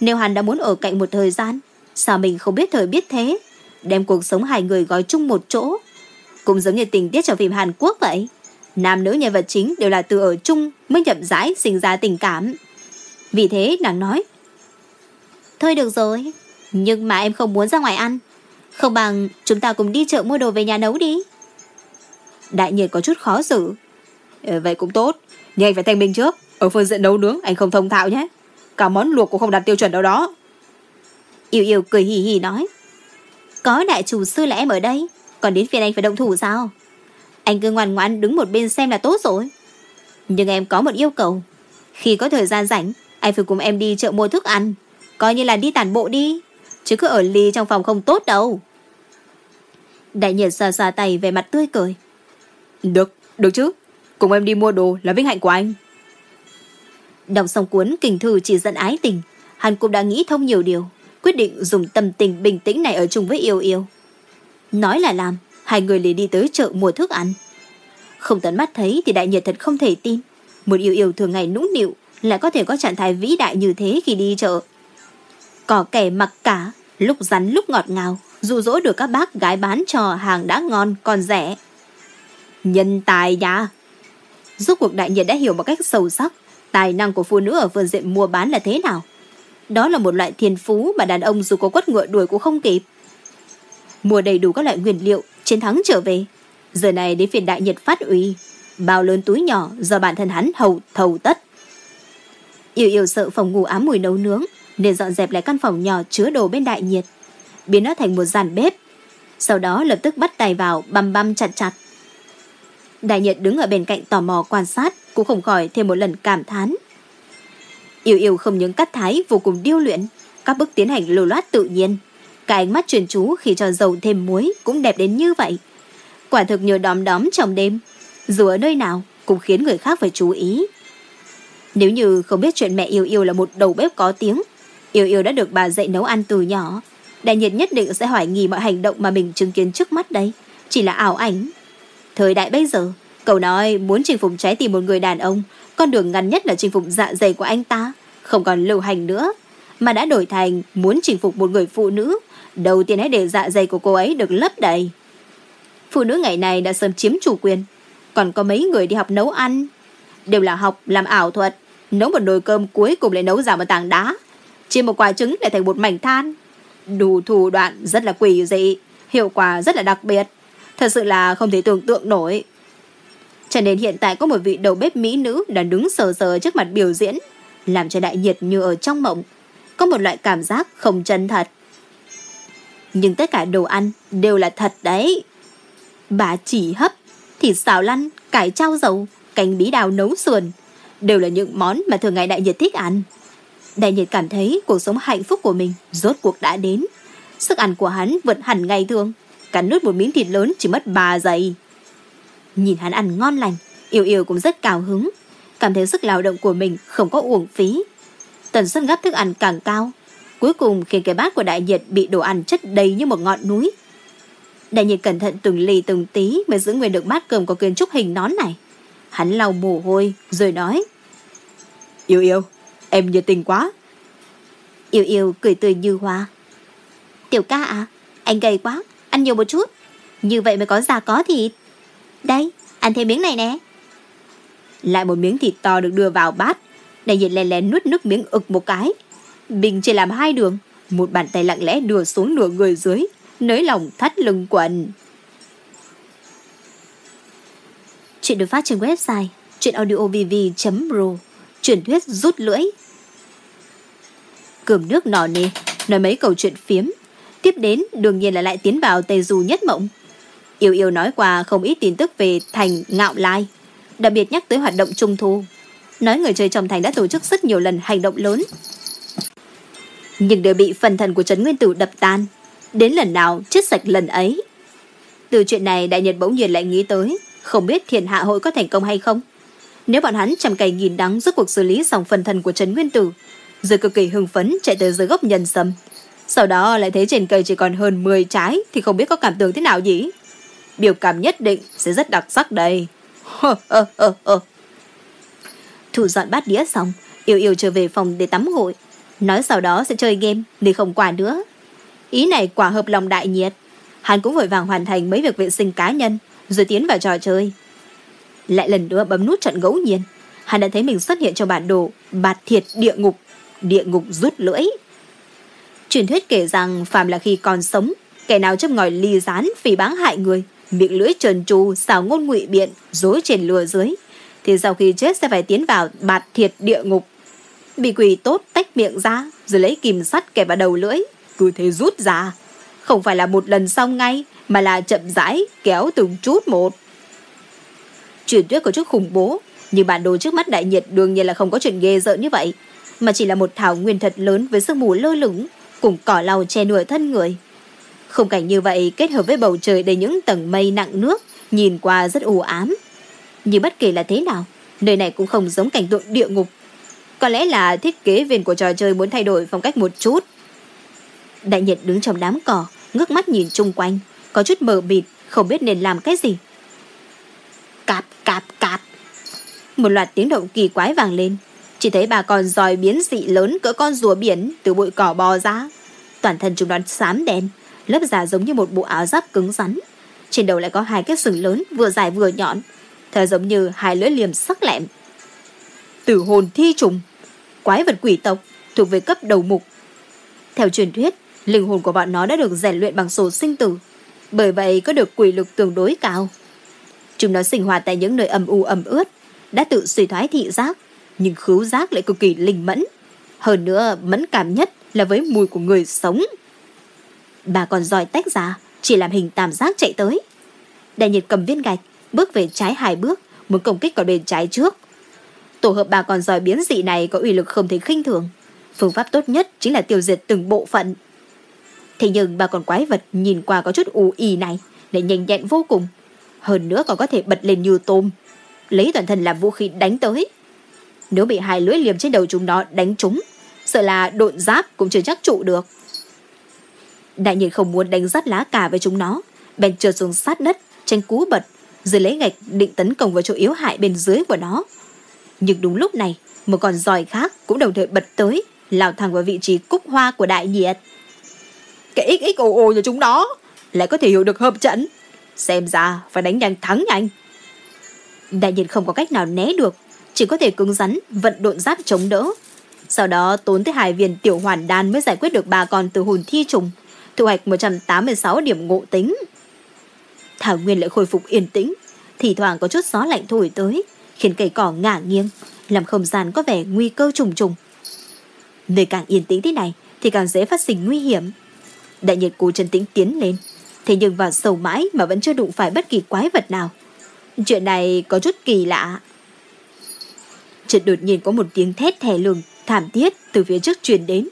Nếu hắn đã muốn ở cạnh một thời gian, sao mình không biết thời biết thế? Đem cuộc sống hai người gói chung một chỗ. Cũng giống như tình tiết trong phim Hàn Quốc vậy. Nam nữ nhân vật chính đều là từ ở chung mới nhậm rãi sinh ra tình cảm. Vì thế nàng nói Thôi được rồi, nhưng mà em không muốn ra ngoài ăn. Không bằng chúng ta cùng đi chợ mua đồ về nhà nấu đi. Đại nhiệt có chút khó xử. Ừ, vậy cũng tốt, nhưng anh phải thanh minh trước. Ở phương diện nấu nướng anh không thông thạo nhé. Cả món luộc cũng không đạt tiêu chuẩn đâu đó. Yêu yêu cười hì hì nói. Có đại chủ sư là em ở đây, còn đến phiên anh phải động thủ sao? Anh cứ ngoan ngoãn đứng một bên xem là tốt rồi. Nhưng em có một yêu cầu. Khi có thời gian rảnh, anh phải cùng em đi chợ mua thức ăn. Coi như là đi tản bộ đi. Chứ cứ ở ly trong phòng không tốt đâu. Đại nhiệt sờ sờ tay về mặt tươi cười. Được, được chứ. Cùng em đi mua đồ là vinh hạnh của anh. Đọc xong cuốn Kình Thư chỉ dẫn ái tình, hắn cũng đã nghĩ thông nhiều điều, quyết định dùng tâm tình bình tĩnh này ở chung với yêu yêu. Nói là làm, hai người liền đi tới chợ mua thức ăn. Không tận mắt thấy thì đại nhiệt thật không thể tin. Một yêu yêu thường ngày nũng nịu, lại có thể có trạng thái vĩ đại như thế khi đi chợ. Có kẻ mặc cả, lúc rắn lúc ngọt ngào, dụ dỗ được các bác gái bán trò hàng đã ngon còn rẻ. Nhân tài nha! Giúp cuộc đại nhiệt đã hiểu một cách sâu sắc tài năng của phụ nữ ở phương diện mua bán là thế nào. Đó là một loại thiên phú mà đàn ông dù có quất ngựa đuổi cũng không kịp. Mua đầy đủ các loại nguyên liệu, chiến thắng trở về. Giờ này đến phiền đại nhiệt phát uy, bao lớn túi nhỏ do bản thân hắn hầu thầu tất. Yêu yêu sợ phòng ngủ ám mùi nấu nướng, nên dọn dẹp lại căn phòng nhỏ chứa đồ bên đại nhiệt, biến nó thành một dàn bếp. Sau đó lập tức bắt tay vào băm băm chặt chặt. Đại nhiệt đứng ở bên cạnh tò mò quan sát, cũng không khỏi thêm một lần cảm thán. Yêu yêu không những cắt thái vô cùng điêu luyện, các bước tiến hành lưu loát tự nhiên. Cả ánh mắt truyền chú khi cho dầu thêm muối cũng đẹp đến như vậy. Quả thực nhờ đóm đóm trong đêm, dù ở nơi nào cũng khiến người khác phải chú ý. Nếu như không biết chuyện mẹ yêu yêu là một đầu bếp có tiếng, yêu yêu đã được bà dạy nấu ăn từ nhỏ, đại nhiệt nhất định sẽ hoài nghi mọi hành động mà mình chứng kiến trước mắt đây, chỉ là ảo ảnh. Thời đại bây giờ, cậu nói muốn chinh phục trái tim một người đàn ông, con đường ngắn nhất là chinh phục dạ dày của anh ta, không còn lưu hành nữa, mà đã đổi thành muốn chinh phục một người phụ nữ, đầu tiên hãy để dạ dày của cô ấy được lấp đầy. Phụ nữ ngày này đã sớm chiếm chủ quyền, còn có mấy người đi học nấu ăn, đều là học làm ảo thuật, nấu một nồi cơm cuối cùng lại nấu ra một tảng đá, chiên một quả trứng để thành một mảnh than. Đủ thủ đoạn rất là quỷ dị, hiệu quả rất là đặc biệt, thật sự là không thể tưởng tượng nổi. Cho nên hiện tại có một vị đầu bếp mỹ nữ đã đứng sờ sờ trước mặt biểu diễn, làm cho đại nhiệt như ở trong mộng, có một loại cảm giác không chân thật. Nhưng tất cả đồ ăn đều là thật đấy. Bà chỉ hấp, thịt xào lăn, cải trao dầu, cành bí đào nấu sườn, đều là những món mà thường ngày đại nhiệt thích ăn. Đại nhiệt cảm thấy cuộc sống hạnh phúc của mình rốt cuộc đã đến. Sức ăn của hắn vượt hẳn ngày thường, cắn nuốt một miếng thịt lớn chỉ mất 3 giây. Nhìn hắn ăn ngon lành, yêu yêu cũng rất cao hứng, cảm thấy sức lao động của mình không có uổng phí. Tần suất gấp thức ăn càng cao, cuối cùng khiến cái bát của đại nhiệt bị đồ ăn chất đầy như một ngọn núi. Đại nhiệt cẩn thận từng ly từng tí mới giữ nguyên được bát cơm có kiến trúc hình nón này. Hắn lau mồ hôi rồi nói Yêu yêu, em nhiệt tình quá. Yêu yêu cười tươi như hoa. Tiểu ca à, anh gầy quá, ăn nhiều một chút. Như vậy mới có già có thịt. Đây, ăn thêm miếng này nè. Lại một miếng thịt to được đưa vào bát. Đại nhiệt lén lén nuốt nước miếng ực một cái. Bình chỉ làm hai đường. Một bàn tay lặng lẽ đưa xuống nửa người dưới. Nới lòng thắt lưng quần. Chuyện được phát trên website chuyenaudiovv.pro Truyền thuyết rút lưỡi Cơm nước nọ nề Nói mấy câu chuyện phiếm Tiếp đến đương nhiên là lại tiến vào Tây Du nhất mộng Yêu yêu nói qua không ít tin tức về thành ngạo lai, Đặc biệt nhắc tới hoạt động trung thu. Nói người chơi trong thành đã tổ chức rất nhiều lần hành động lớn. Nhưng đều bị phần thần của Trấn Nguyên Tử đập tan. Đến lần nào, chết sạch lần ấy. Từ chuyện này, đại nhật bỗng nhiên lại nghĩ tới, Không biết thiền hạ hội có thành công hay không. Nếu bọn hắn chăm cày nghìn đắng giúp cuộc xử lý xong phần thần của Trấn Nguyên Tử, Rồi cực kỳ hưng phấn chạy tới dưới gốc nhân sâm. Sau đó, lại thấy trên cây chỉ còn hơn 10 trái Thì không biết có cảm tưởng thế nào nhỉ? Biểu cảm nhất định sẽ rất đặc sắc đây. Thủ dọn bát đĩa xong, Yêu yêu trở về phòng để tắm gội. Nói sau đó sẽ chơi game Để không quà nữa. Ý này quả hợp lòng đại nhiệt. Hắn cũng vội vàng hoàn thành mấy việc vệ sinh cá nhân, Rồi tiến vào trò chơi. Lại lần nữa bấm nút trận ngẫu nhiên. Hắn đã thấy mình xuất hiện trong bản đồ Bạt thiệt địa ngục Địa ngục rút lưỡi. Truyền thuyết kể rằng phàm là khi còn sống, Kẻ nào chấp ngòi ly rán phỉ báng hại người miệng lưỡi trần trù xảo ngôn ngụy biện, dối trên lừa dưới, thì sau khi chết sẽ phải tiến vào bạt thiệt địa ngục. Bị quỷ tốt tách miệng ra, rồi lấy kìm sắt kẹp vào đầu lưỡi, cứ thế rút ra. Không phải là một lần xong ngay, mà là chậm rãi, kéo từng chút một. Truyền thuyết có chút khủng bố, nhưng bản đồ trước mắt đại nhiệt đương nhiên là không có chuyện ghê rợn như vậy, mà chỉ là một thảo nguyên thật lớn với sương mù lơ lửng, cùng cỏ lau che nửa thân người. Không cảnh như vậy kết hợp với bầu trời đầy những tầng mây nặng nước, nhìn qua rất u ám. Nhưng bất kể là thế nào, nơi này cũng không giống cảnh tượng địa ngục. Có lẽ là thiết kế viên của trò chơi muốn thay đổi phong cách một chút. Đại Nhật đứng trong đám cỏ, ngước mắt nhìn chung quanh, có chút mờ mịt, không biết nên làm cái gì. Cạp, cạp, cạp. Một loạt tiếng động kỳ quái vàng lên. Chỉ thấy bà con giòi biến dị lớn cỡ con rùa biển từ bụi cỏ bò ra. Toàn thân chúng nó xám đen, lớp da giống như một bộ áo giáp cứng rắn. Trên đầu lại có hai cái sừng lớn vừa dài vừa nhọn, thở giống như hai lưỡi liềm sắc lẹm. Tử hồn thi trùng, quái vật quỷ tộc thuộc về cấp đầu mục. Theo truyền thuyết, linh hồn của bọn nó đã được rèn luyện bằng sổ sinh tử, bởi vậy có được quỷ lực tương đối cao. Chúng nó sinh hoạt tại những nơi ẩm u ẩm ướt, đã tự suy thoái thị giác, nhưng khứu giác lại cực kỳ linh mẫn. Hơn nữa, mẫn cảm nhất là với mùi của người sống. Bà còn giỏi tách ra, chỉ làm hình tam giác chạy tới. Đại nhiệt cầm viên gạch, bước về trái hai bước, muốn công kích còn bên trái trước. Tổ hợp bà còn giỏi biến dị này có uy lực không thể khinh thường. Phương pháp tốt nhất chính là tiêu diệt từng bộ phận. Thế nhưng bà còn quái vật nhìn qua có chút u y này lại nhanh nhẹn vô cùng. Hơn nữa còn có thể bật lên như tôm. Lấy toàn thân làm vũ khí đánh tới. Nếu bị hai lưỡi liềm trên đầu chúng nó đánh trúng, sợ là độn giáp cũng chưa chắc trụ được. Đại nhiên không muốn đánh rắt lá cà với chúng nó, bèn trượt xuống sát đất, tranh cú bật, rồi lấy gạch định tấn công vào chỗ yếu hại bên dưới của nó. Nhưng đúng lúc này, một con giòi khác cũng đồng thời bật tới, lao thẳng vào vị trí cúc hoa của đại nhiệt. Cái XXOO của chúng nó lại có thể hiểu được hợp trận. Xem ra phải đánh nhanh thắng nhanh. Đại nhiệt không có cách nào né được, chỉ có thể cứng rắn vận độn giáp chống đỡ. Sau đó tốn tới hai viên tiểu hoàn đan mới giải quyết được ba con từ hồn thi trùng, thu hoạch 186 điểm ngộ tính. Thảo Nguyên lại khôi phục yên tĩnh, thì thoảng có chút gió lạnh thổi tới, khiến cây cỏ ngả nghiêng, làm không gian có vẻ nguy cơ trùng trùng. Nơi càng yên tĩnh thế này thì càng dễ phát sinh nguy hiểm. Đại nhiệt cố chân tĩnh tiến lên, thế nhưng vào sâu mãi mà vẫn chưa đụng phải bất kỳ quái vật nào. Chuyện này có chút kỳ lạ. Chợt đột nhiên có một tiếng thét thè lường, thảm thiết từ phía trước truyền đến,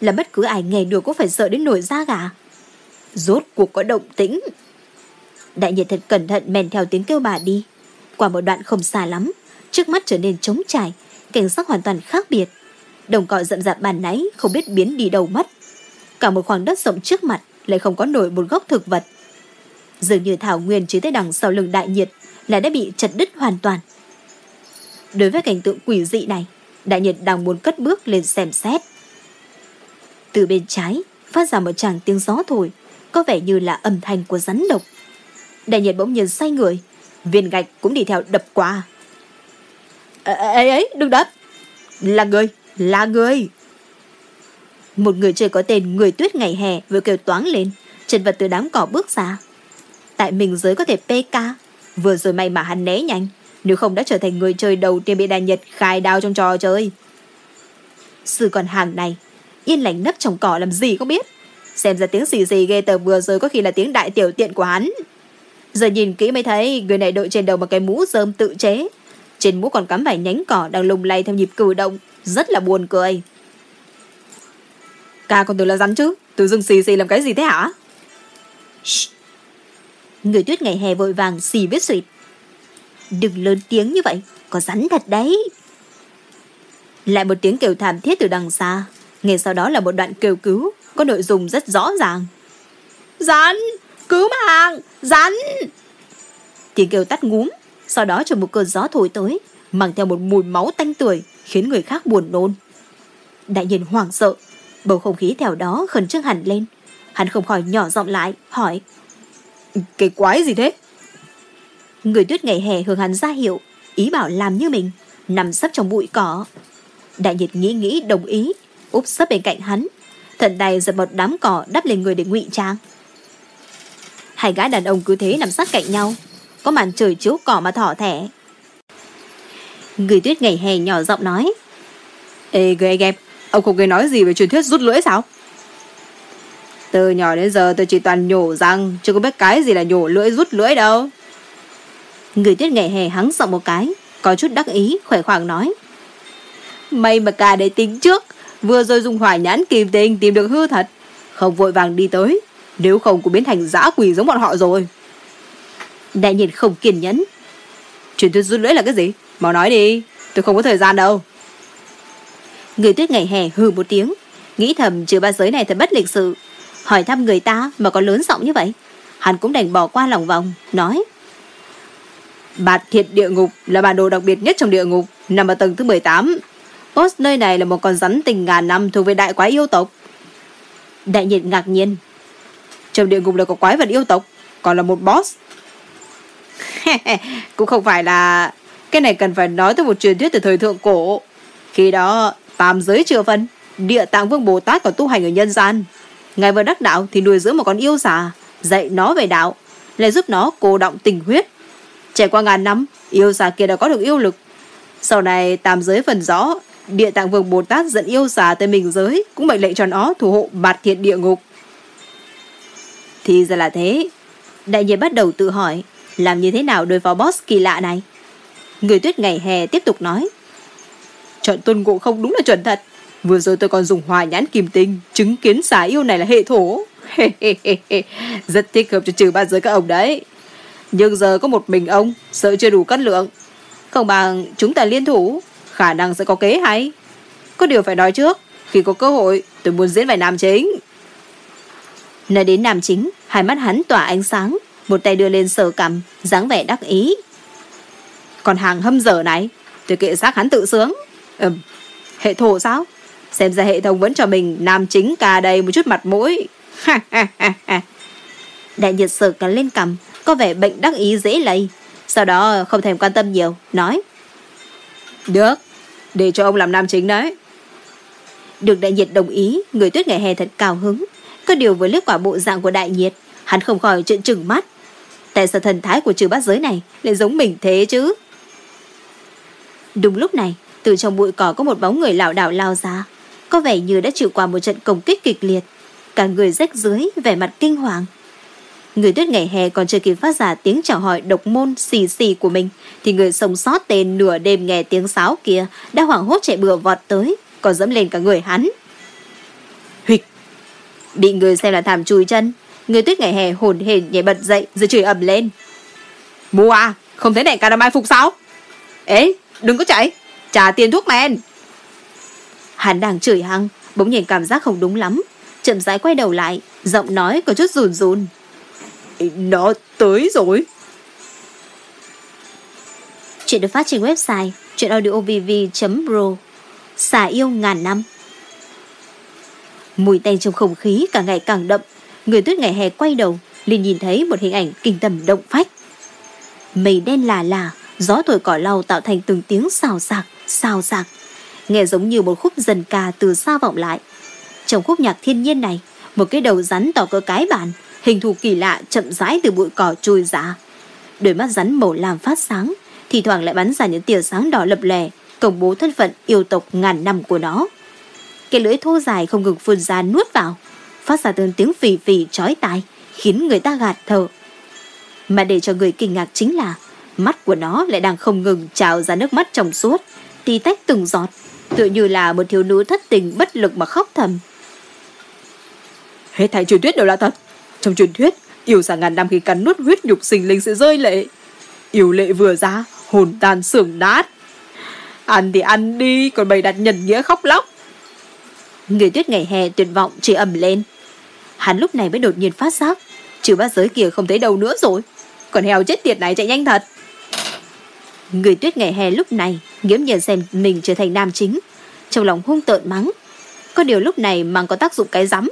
là bất cứ ai nghe được cũng phải sợ đến nổi da gà. Rốt cuộc có động tĩnh. Đại nhiệt thật cẩn thận men theo tiếng kêu bà đi. Qua một đoạn không xa lắm, trước mắt trở nên trống trải, cảnh sắc hoàn toàn khác biệt. Đồng cỏ rậm rạp bàn nãy không biết biến đi đâu mất. Cả một khoảng đất rộng trước mặt lại không có nổi một gốc thực vật. Dường như thảo nguyên chỉ tới đằng sau lưng đại nhiệt là đã bị chặt đứt hoàn toàn. Đối với cảnh tượng quỷ dị này, đại nhiệt đang muốn cất bước lên xem xét. Từ bên trái, phát ra một tràng tiếng gió thổi, có vẻ như là âm thanh của rắn độc. Đại nhiệt bỗng nhiên say người, viên gạch cũng đi theo đập qua. Ấy ấy, đừng đập. Là người, là người. Một người chơi có tên Người Tuyết Ngày Hè vừa kêu toáng lên, chân vật từ đám cỏ bước ra. Tại mình giới có thể PK, vừa rồi may mà hắn né nhanh, nếu không đã trở thành người chơi đầu tiên bị đại nhật khai đao trong trò chơi. Sư còn hàng này, yên lành nấp trong cỏ làm gì không biết. Xem ra tiếng xì xì ghê tởm vừa rồi có khi là tiếng đại tiểu tiện của hắn. Giờ nhìn kỹ mới thấy người này đội trên đầu một cái mũ rơm tự chế. Trên mũ còn cắm vài nhánh cỏ đang lung lay theo nhịp cử động, rất là buồn cười. Ca còn tưởng là rắn chứ, tự dưng xì xì làm cái gì thế hả? Shh. Người tuyết ngày hè vội vàng xì biết suyệt. Đừng lớn tiếng như vậy, có rắn thật đấy. Lại một tiếng kêu thảm thiết từ đằng xa, ngay sau đó là một đoạn kêu cứu, có nội dung rất rõ ràng. Rắn! Cứu mạng! Rắn! Tiếng kêu tắt ngúm, sau đó cho một cơn gió thổi tới, mang theo một mùi máu tanh tưởi, khiến người khác buồn nôn. Đại nhiên hoảng sợ, bầu không khí theo đó khẩn trương hẳn lên. Hắn không khỏi nhỏ giọng lại, hỏi. Cái quái gì thế? Người tuyết ngày hè hướng hắn ra hiệu, ý bảo làm như mình, nằm sấp trong bụi cỏ. Đại nhiệt nghĩ nghĩ đồng ý, úp sấp bên cạnh hắn, thần tay giật một đám cỏ đắp lên người để ngụy trang. Hai gái đàn ông cứ thế nằm sát cạnh nhau, có màn trời chiếu cỏ mà thỏ thẻ. Người tuyết ngày hè nhỏ giọng nói. Ê người anh em ông không nghe nói gì về truyền thuyết rút lưỡi sao? Từ nhỏ đến giờ tôi chỉ toàn nhổ răng, chứ có biết cái gì là nhổ lưỡi rút lưỡi đâu. Người tuyết ngày hè hắng giọng một cái, có chút đắc ý, khỏe khoảng nói. May mà cả để tính trước, vừa rồi dùng hỏa nhãn kìm tình tìm được hư thật, không vội vàng đi tới, nếu không cũng biến thành dã quỷ giống bọn họ rồi. Đại nhiên không kiên nhẫn. Truyền thuyết rút lưỡi là cái gì? Mau nói đi, tôi không có thời gian đâu. Người tuyết ngày hè hừ một tiếng, nghĩ thầm trừ ba giới này thật bất lịch sự. Hỏi thăm người ta mà có lớn giọng như vậy. Hắn cũng đành bỏ qua lòng vòng, nói. Bạt thiệt địa ngục là bản đồ đặc biệt nhất trong địa ngục, nằm ở tầng thứ 18. Boss nơi này là một con rắn tình ngàn năm thuộc về đại quái yêu tộc. Đại nhiệt ngạc nhiên. Trong địa ngục là có quái vật yêu tộc, còn là một boss. Cũng không phải là... Cái này cần phải nói tới một truyền thuyết từ thời thượng cổ. Khi đó, tam giới chưa phân, địa tạng vương Bồ Tát còn tu hành ở nhân gian. Ngài vừa đắc đạo thì nuôi dưỡng một con yêu xà, dạy nó về đạo, lại giúp nó cô động tình huyết. Trải qua ngàn năm, yêu xà kia đã có được yêu lực. Sau này tam giới phần rõ, địa tạng vương Bồ Tát dẫn yêu xà tới mình giới, cũng mệnh lệnh cho nó thủ hộ bạt thiện địa ngục. Thì ra là thế. Đại nhiên bắt đầu tự hỏi, làm như thế nào đối phó boss kỳ lạ này? Người tuyết ngày hè tiếp tục nói. Trận tuân ngộ không đúng là chuẩn thật. Vừa rồi tôi còn dùng hòa nhãn kim tinh, chứng kiến xà yêu này là hệ thổ. Rất thích hợp cho trừ ba giới các ông đấy. Nhưng giờ có một mình ông, sợ chưa đủ cân lượng. Không bằng chúng ta liên thủ, khả năng sẽ có kế hay. Có điều phải nói trước, khi có cơ hội, tôi muốn diễn vai nam chính. Nói đến nam chính, hai mắt hắn tỏa ánh sáng, một tay đưa lên sờ cằm, dáng vẻ đắc ý. Còn hàng hâm dở này, tôi kệ xác hắn tự sướng. Ừm, hệ thổ sao? Xem ra hệ thống vẫn cho mình nam chính cà đây một chút mặt mũi. Đại nhiệt sờ cắn lên cằm, có vẻ bệnh đắc ý dễ lây. Sau đó không thèm quan tâm nhiều, nói. Được, để cho ông làm nam chính đấy. Được đại nhiệt đồng ý, người tuyết ngày hè thật cao hứng. Có điều với liếc quả bộ dạng của đại nhiệt, hắn không khỏi trợn trừng mắt. Tại sao thần thái của trừ bát giới này lại giống mình thế chứ? Đúng lúc này, từ trong bụi cỏ có một bóng người lảo đảo lao ra. Có vẻ như đã chịu qua một trận công kích kịch liệt. Cả người rách dưới, vẻ mặt kinh hoàng. Người tuyết ngày hè còn chưa kịp phát ra tiếng chào hỏi độc môn xì xì của mình, thì người sống sót tên nửa đêm nghe tiếng sáo kia đã hoảng hốt chạy bừa vọt tới, còn dẫm lên cả người hắn. Huỵch! Bị người xem là thảm chùi chân, người tuyết ngày hè hồn hển nhảy bật dậy rồi chửi ầm lên. Mua à, không thấy đèn caramai phục sao? Ê, đừng có chạy, trả tiền thuốc men. Hắn đang chửi hăng, bỗng nhiên cảm giác không đúng lắm, chậm rãi quay đầu lại, giọng nói có chút rùn rùn nó tới rồi. Chuyện được phát trên website chuyenaudiovv.pro Xà yêu ngàn năm. Mùi tanh trong không khí càng ngày càng đậm. Người tuyết ngày hè quay đầu, liền nhìn thấy một hình ảnh kinh tầm động phách. Mây đen là là Gió thổi cỏ lau tạo thành từng tiếng xào xạc Xào xạc. Nghe giống như một khúc dần ca từ xa vọng lại. Trong khúc nhạc thiên nhiên này, Một cái đầu rắn tỏ cơ cái bản Hình thù kỳ lạ chậm rãi từ bụi cỏ trôi ra Đôi mắt rắn màu làm phát sáng Thì thoảng lại bắn ra những tia sáng đỏ lập lè, Công bố thân phận yêu tộc ngàn năm của nó. Cái lưỡi thô dài không ngừng phun ra nuốt vào, Phát ra từng tiếng phì phì chói tai, Khiến người ta gạt thở. Mà để cho người kinh ngạc chính là, Mắt của nó lại đang không ngừng trào ra nước mắt trong suốt, Tí tách từng giọt, Tựa như là một thiếu nữ thất tình bất lực mà khóc thầm. Hết thảy truyền thuyết đều là thật trong truyền thuyết, yêu giả ngàn năm khi cắn nuốt huyết nhục sinh linh sẽ rơi lệ. Yêu lệ vừa ra, hồn tan sưởng nát. Ăn thì ăn đi, còn bày đặt nhận nghĩa khóc lóc. Người tuyết ngày hè tuyệt vọng chỉ ầm lên. Hắn lúc này mới đột nhiên phát giác, trừ bát giới kia không thấy đâu nữa rồi. Còn heo chết tiệt này chạy nhanh thật. Người tuyết ngày hè lúc này nghiễm nhiên xem mình trở thành nam chính. Trong lòng hung tợn mắng. Có điều lúc này mang có tác dụng cái rắm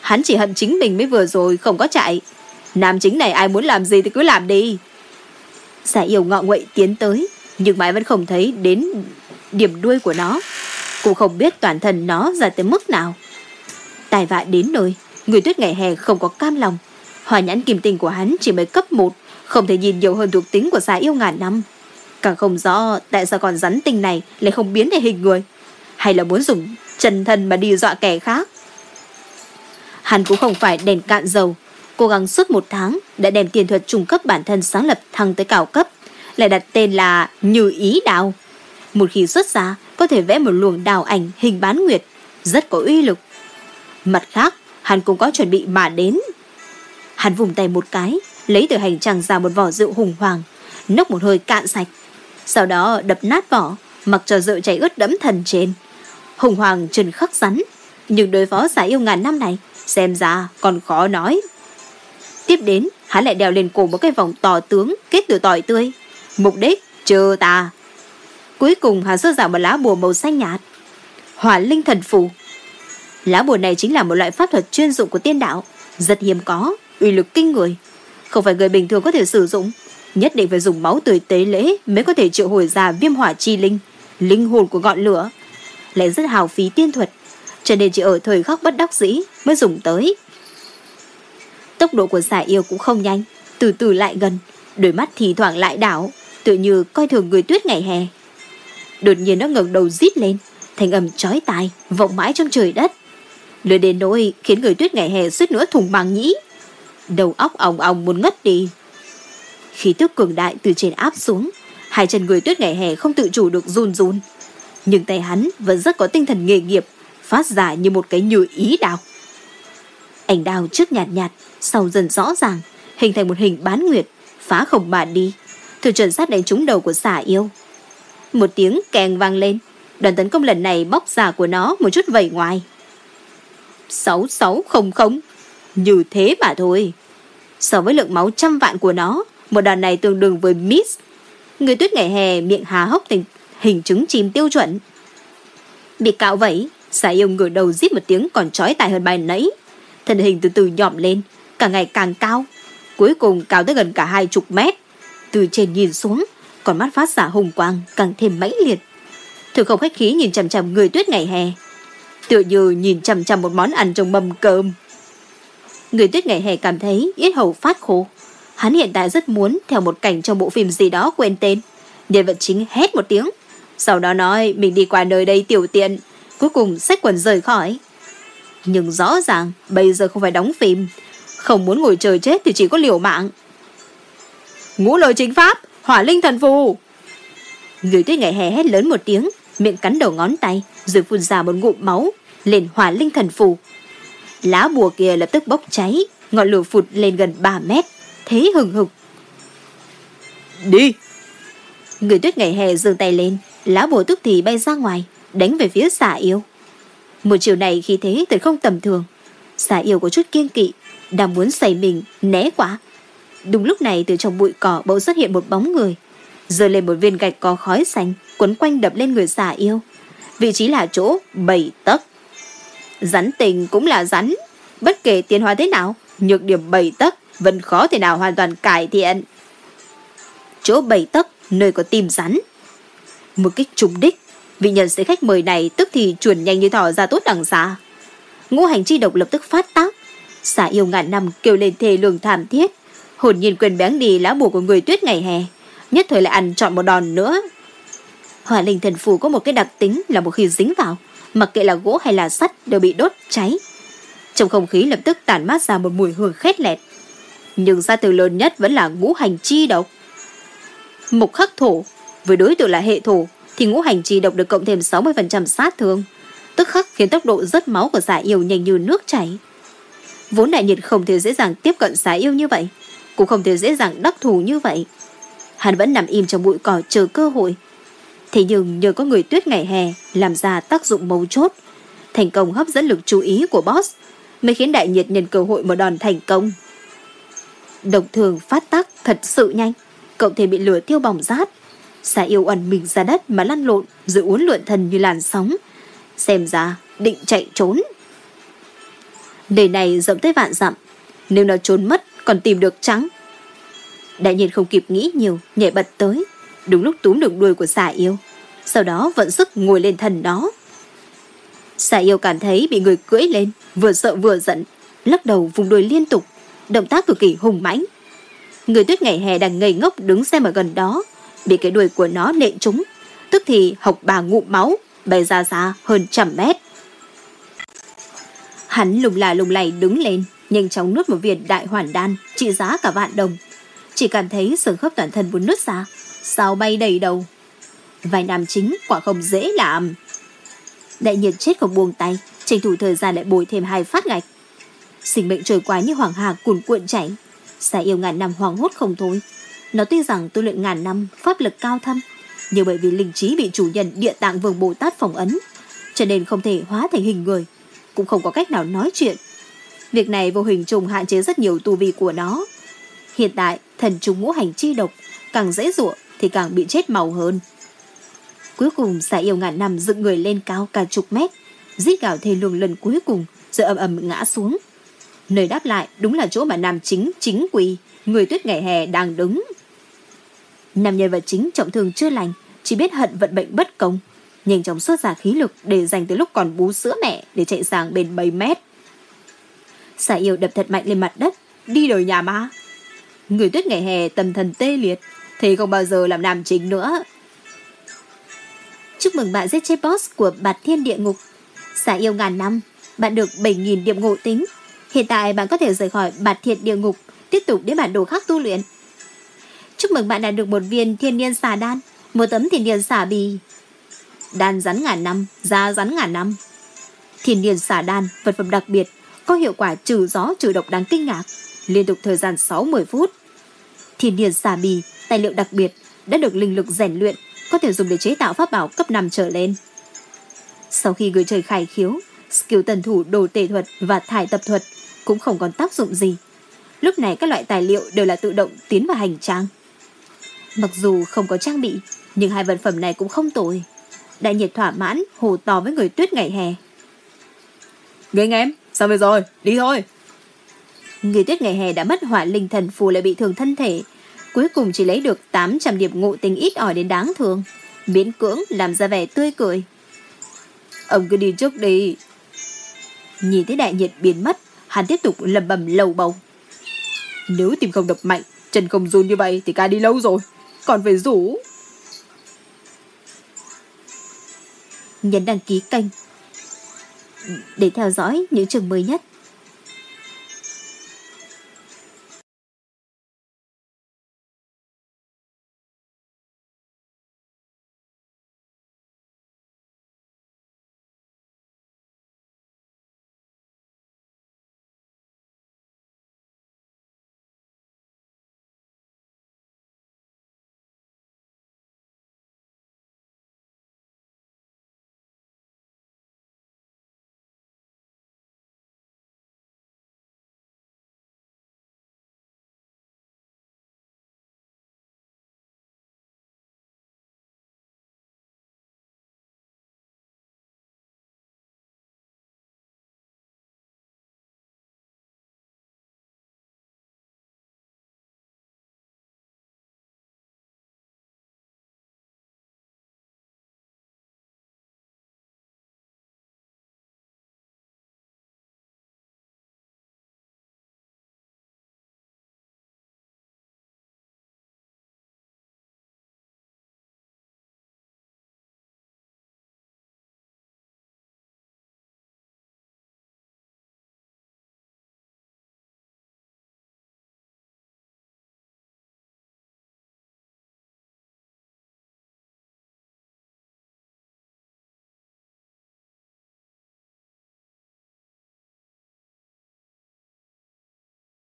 Hắn chỉ hận chính mình mới vừa rồi không có chạy. Nam chính này ai muốn làm gì thì cứ làm đi. Giả yêu ngọ nguậy tiến tới, nhưng mãi vẫn không thấy đến điểm đuôi của nó. Cũng không biết toàn thân nó ra tới mức nào. Tài vạ đến nơi, người tuyết ngày hè không có cam lòng. Hòa nhãn kim tinh của hắn chỉ mới cấp 1, không thể nhìn nhiều hơn thuộc tính của giả yêu ngàn năm. Càng không rõ tại sao còn rắn tinh này lại không biến thành hình người. Hay là muốn dùng chân thân mà đi dọa kẻ khác. Hắn cũng không phải đèn cạn dầu, cố gắng suốt một tháng đã đem tiền thuật trung cấp bản thân sáng lập thăng tới cao cấp, lại đặt tên là Như Ý Đào. Một khi xuất ra, có thể vẽ một luồng đào ảnh hình bán nguyệt, rất có uy lực. Mặt khác, hắn cũng có chuẩn bị mà đến. Hắn vùng tay một cái, lấy từ hành trang ra một vỏ rượu hùng hoàng, nốc một hơi cạn sạch. Sau đó đập nát vỏ, mặc cho rượu chảy ướt đẫm thần trên. Hùng hoàng trần khắc rắn, nhưng đối phó giả yêu ngàn năm này xem ra còn khó nói. Tiếp đến, hắn lại đeo lên cổ một cái vòng tỏ tướng kết từ tỏi tươi. Mục đích, chờ ta. Cuối cùng hắn xuất ra một lá bùa màu xanh nhạt, hỏa linh thần phù. Lá bùa này chính là một loại pháp thuật chuyên dụng của tiên đạo, rất hiếm có, uy lực kinh người. Không phải người bình thường có thể sử dụng, nhất định phải dùng máu tươi tế lễ mới có thể triệu hồi ra viêm hỏa chi linh, linh hồn của ngọn lửa. Lại rất hào phí tiên thuật, cho nên chỉ ở thời khắc bất đắc dĩ mới dùng tới. Tốc độ của xà yêu cũng không nhanh, từ từ lại gần, đôi mắt thì thoảng lại đảo, tự như coi thường người tuyết ngày hè. Đột nhiên nó ngẩng đầu rít lên, thanh âm chói tai, vọng mãi trong trời đất. Lửa đến nỗi khiến người tuyết ngày hè suýt nữa thùng màng nhĩ. Đầu óc ong ong muốn ngất đi. Khí tức cường đại từ trên áp xuống, hai chân người tuyết ngày hè không tự chủ được run run. Nhưng tay hắn vẫn rất có tinh thần nghề nghiệp, phát ra như một cái nhụy ý đào. Ảnh đào trước nhạt nhạt, sau dần rõ ràng, hình thành một hình bán nguyệt, phá không mà đi, thử chuẩn sát đánh trúng đầu của xà yêu. Một tiếng kèn vang lên, đoàn tấn công lần này bóc giả của nó một chút vẩy ngoài. 6600, như thế mà thôi. So với lượng máu trăm vạn của nó, một đòn này tương đương với Miss. Người tuyết ngày hè miệng há hốc thành hình trứng chim tiêu chuẩn. Bị cạo vẫy, xà yêu ngửa đầu rít một tiếng còn trói tai hơn bài nãy. Thân hình từ từ nhọm lên, càng ngày càng cao. Cuối cùng cao tới gần cả hai chục mét. Từ trên nhìn xuống, còn mắt phát xả hùng quang càng thêm mãnh liệt. Thử không khách khí nhìn chằm chằm người tuyết ngày hè. Tựa như nhìn chằm chằm một món ăn trong mâm cơm. Người tuyết ngày hè cảm thấy yết hầu phát khô. Hắn hiện tại rất muốn theo một cảnh trong bộ phim gì đó quên tên. Nhân vật chính hét một tiếng. Sau đó nói mình đi qua nơi đây tiểu tiện. Cuối cùng xách quần rời khỏi. Nhưng rõ ràng bây giờ không phải đóng phim. Không muốn ngồi chờ chết thì chỉ có liều mạng. Ngũ lời chính pháp, hỏa linh thần phù. Người tuyết ngày hè hét lớn một tiếng, miệng cắn đầu ngón tay, rồi phun ra một ngụm máu, lên hỏa linh thần phù. Lá bùa kia lập tức bốc cháy, ngọn lửa phụt lên gần 3 mét, thế hừng hực. Đi! Người tuyết ngày hè giơ tay lên, lá bùa tức thì bay ra ngoài, đánh về phía xà yêu. Một chiều này khi thế thật không tầm thường. Xà yêu có chút kiên kỵ, đang muốn xảy mình, né quá. Đúng lúc này từ trong bụi cỏ bỗng xuất hiện một bóng người. Giờ lên một viên gạch có khói xanh, quấn quanh đập lên người xà yêu. Vị trí là chỗ bảy tấc. Rắn tình cũng là rắn. Bất kể tiến hóa thế nào, nhược điểm bảy tấc vẫn khó thể nào hoàn toàn cải thiện. Chỗ bảy tấc, nơi có tim rắn. Một kích trùng đích, vị nhân sĩ khách mời này tức thì chuẩn nhanh như thỏ ra tốt đằng xa. Ngũ hành chi độc lập tức phát tác. xả yêu ngàn năm kêu lên thề lường thảm thiết. Hồn nhiên quên bén đi lá bùa của người tuyết ngày hè. Nhất thời lại ăn chọn một đòn nữa. Hỏa linh thần phù có một cái đặc tính là một khi dính vào, mặc kệ là gỗ hay là sắt đều bị đốt cháy. Trong không khí lập tức tản mát ra một mùi hương khét lẹt. Nhưng ra từ lớn nhất vẫn là ngũ hành chi độc. Mục khắc thổ, với đối tượng là hệ thổ, thì ngũ hành chi độc được cộng thêm 60% sát thương, tức khắc khiến tốc độ rất máu của giả yêu nhanh như nước chảy. Vốn đại nhiệt không thể dễ dàng tiếp cận giả yêu như vậy, cũng không thể dễ dàng đắc thủ như vậy. Hắn vẫn nằm im trong bụi cỏ chờ cơ hội. Thế nhưng nhờ có người tuyết ngày hè làm ra tác dụng mấu chốt, thành công hấp dẫn lực chú ý của boss, mới khiến đại nhiệt nhân cơ hội một đòn thành công. Độc thường phát tác thật sự nhanh, cộng thêm bị lửa tiêu bỏng rát. Xà yêu ẩn mình ra đất mà lăn lộn rồi uốn lượn thần như làn sóng. Xem ra định chạy trốn. Đời này rộng tới vạn dặm, nếu nó trốn mất còn tìm được trắng. Đại nhiên không kịp nghĩ nhiều, nhảy bật tới, đúng lúc túm được đuôi của xà yêu. Sau đó vận sức ngồi lên thần đó. Xà yêu cảm thấy bị người cưỡi lên, vừa sợ vừa giận, lắc đầu vùng đuôi liên tục, động tác cực kỳ hùng mãnh. Người tuyết ngày hè đang ngây ngốc đứng xem ở gần đó, bị cái đuôi của nó nện trúng, tức thì học bà ngụm máu, bay ra xa hơn trăm mét. Hắn lùng là lùng lầy đứng lên, nhanh chóng nuốt một viên đại hoàn đan, trị giá cả vạn đồng. Chỉ cảm thấy sườn khớp toàn thân muốn nứt ra, sao bay đầy đầu. Vài nam chính quả không dễ làm. Đại nhiệt chết không buông tay, tranh thủ thời gian lại bồi thêm hai phát gạch. Sinh mệnh trôi qua như hoàng hà cuồn cuộn chảy. Xà yêu ngàn năm hoàng hốt không thôi. Nó tuy rằng tu luyện ngàn năm, pháp lực cao thâm, nhưng bởi vì linh trí bị chủ nhân địa tạng vương Bồ Tát phòng ấn, cho nên không thể hóa thành hình người, cũng không có cách nào nói chuyện. Việc này vô hình trùng hạn chế rất nhiều tu vi của nó. Hiện tại, thần trùng ngũ hành chi độc, càng dễ dụa thì càng bị chết màu hơn. Cuối cùng xà yêu ngàn năm dựng người lên cao cả chục mét, rít gào thê lương lần cuối cùng rồi ầm ầm ngã xuống. Nơi đáp lại đúng là chỗ mà nam chính chính quỳ, người tuyết ngày hè đang đứng. Nam nhân vật chính trọng thương chưa lành, chỉ biết hận vận bệnh bất công, nhanh chóng xuất ra khí lực để dành tới lúc còn bú sữa mẹ để chạy sang bên 7 mét. Xà yêu đập thật mạnh lên mặt đất, đi đời nhà ma. Người tuyết ngày hè tâm thần tê liệt, thì không bao giờ làm nam chính nữa. Chúc mừng bạn giết chết boss của Bạt Thiên Địa Ngục. Xà yêu ngàn năm, bạn được 7.000 điểm ngộ tính. Hiện tại bạn có thể rời khỏi Bạt Thiên Địa Ngục, tiếp tục đến bản đồ khác tu luyện. Chúc mừng bạn đã được một viên thiên niên xà đan, một tấm thiên niên xà bì. Đan rắn ngàn năm, da rắn ngàn năm. Thiên niên xà đan, vật phẩm đặc biệt, có hiệu quả trừ gió trừ độc đáng kinh ngạc, liên tục thời gian 60 phút. Thiên niên xà bì, tài liệu đặc biệt, đã được linh lực rèn luyện, có thể dùng để chế tạo pháp bảo cấp 5 trở lên. Sau khi người trời khai khiếu, skill tần thủ đồ tề thuật và thải tập thuật cũng không còn tác dụng gì. Lúc này các loại tài liệu đều là tự động tiến vào hành trang. Mặc dù không có trang bị, nhưng hai vật phẩm này cũng không tồi. Đại nhiệt thỏa mãn, hồ to với người tuyết ngày hè. Gánh em, sao về rồi, đi thôi. Người tuyết ngày hè đã mất hỏa linh thần phù lại bị thương thân thể. Cuối cùng chỉ lấy được 800 điểm ngộ tình ít ỏi đến đáng thương. Miễn cưỡng làm ra vẻ tươi cười. Ông cứ đi trước đi. Nhìn thấy đại nhiệt biến mất, hắn tiếp tục lầm bầm lầu bầu. Nếu tìm không đập mạnh, chân không run như vậy thì ca đi lâu rồi. Còn phải rủ. Nhấn đăng ký kênh để theo dõi những trường mới nhất.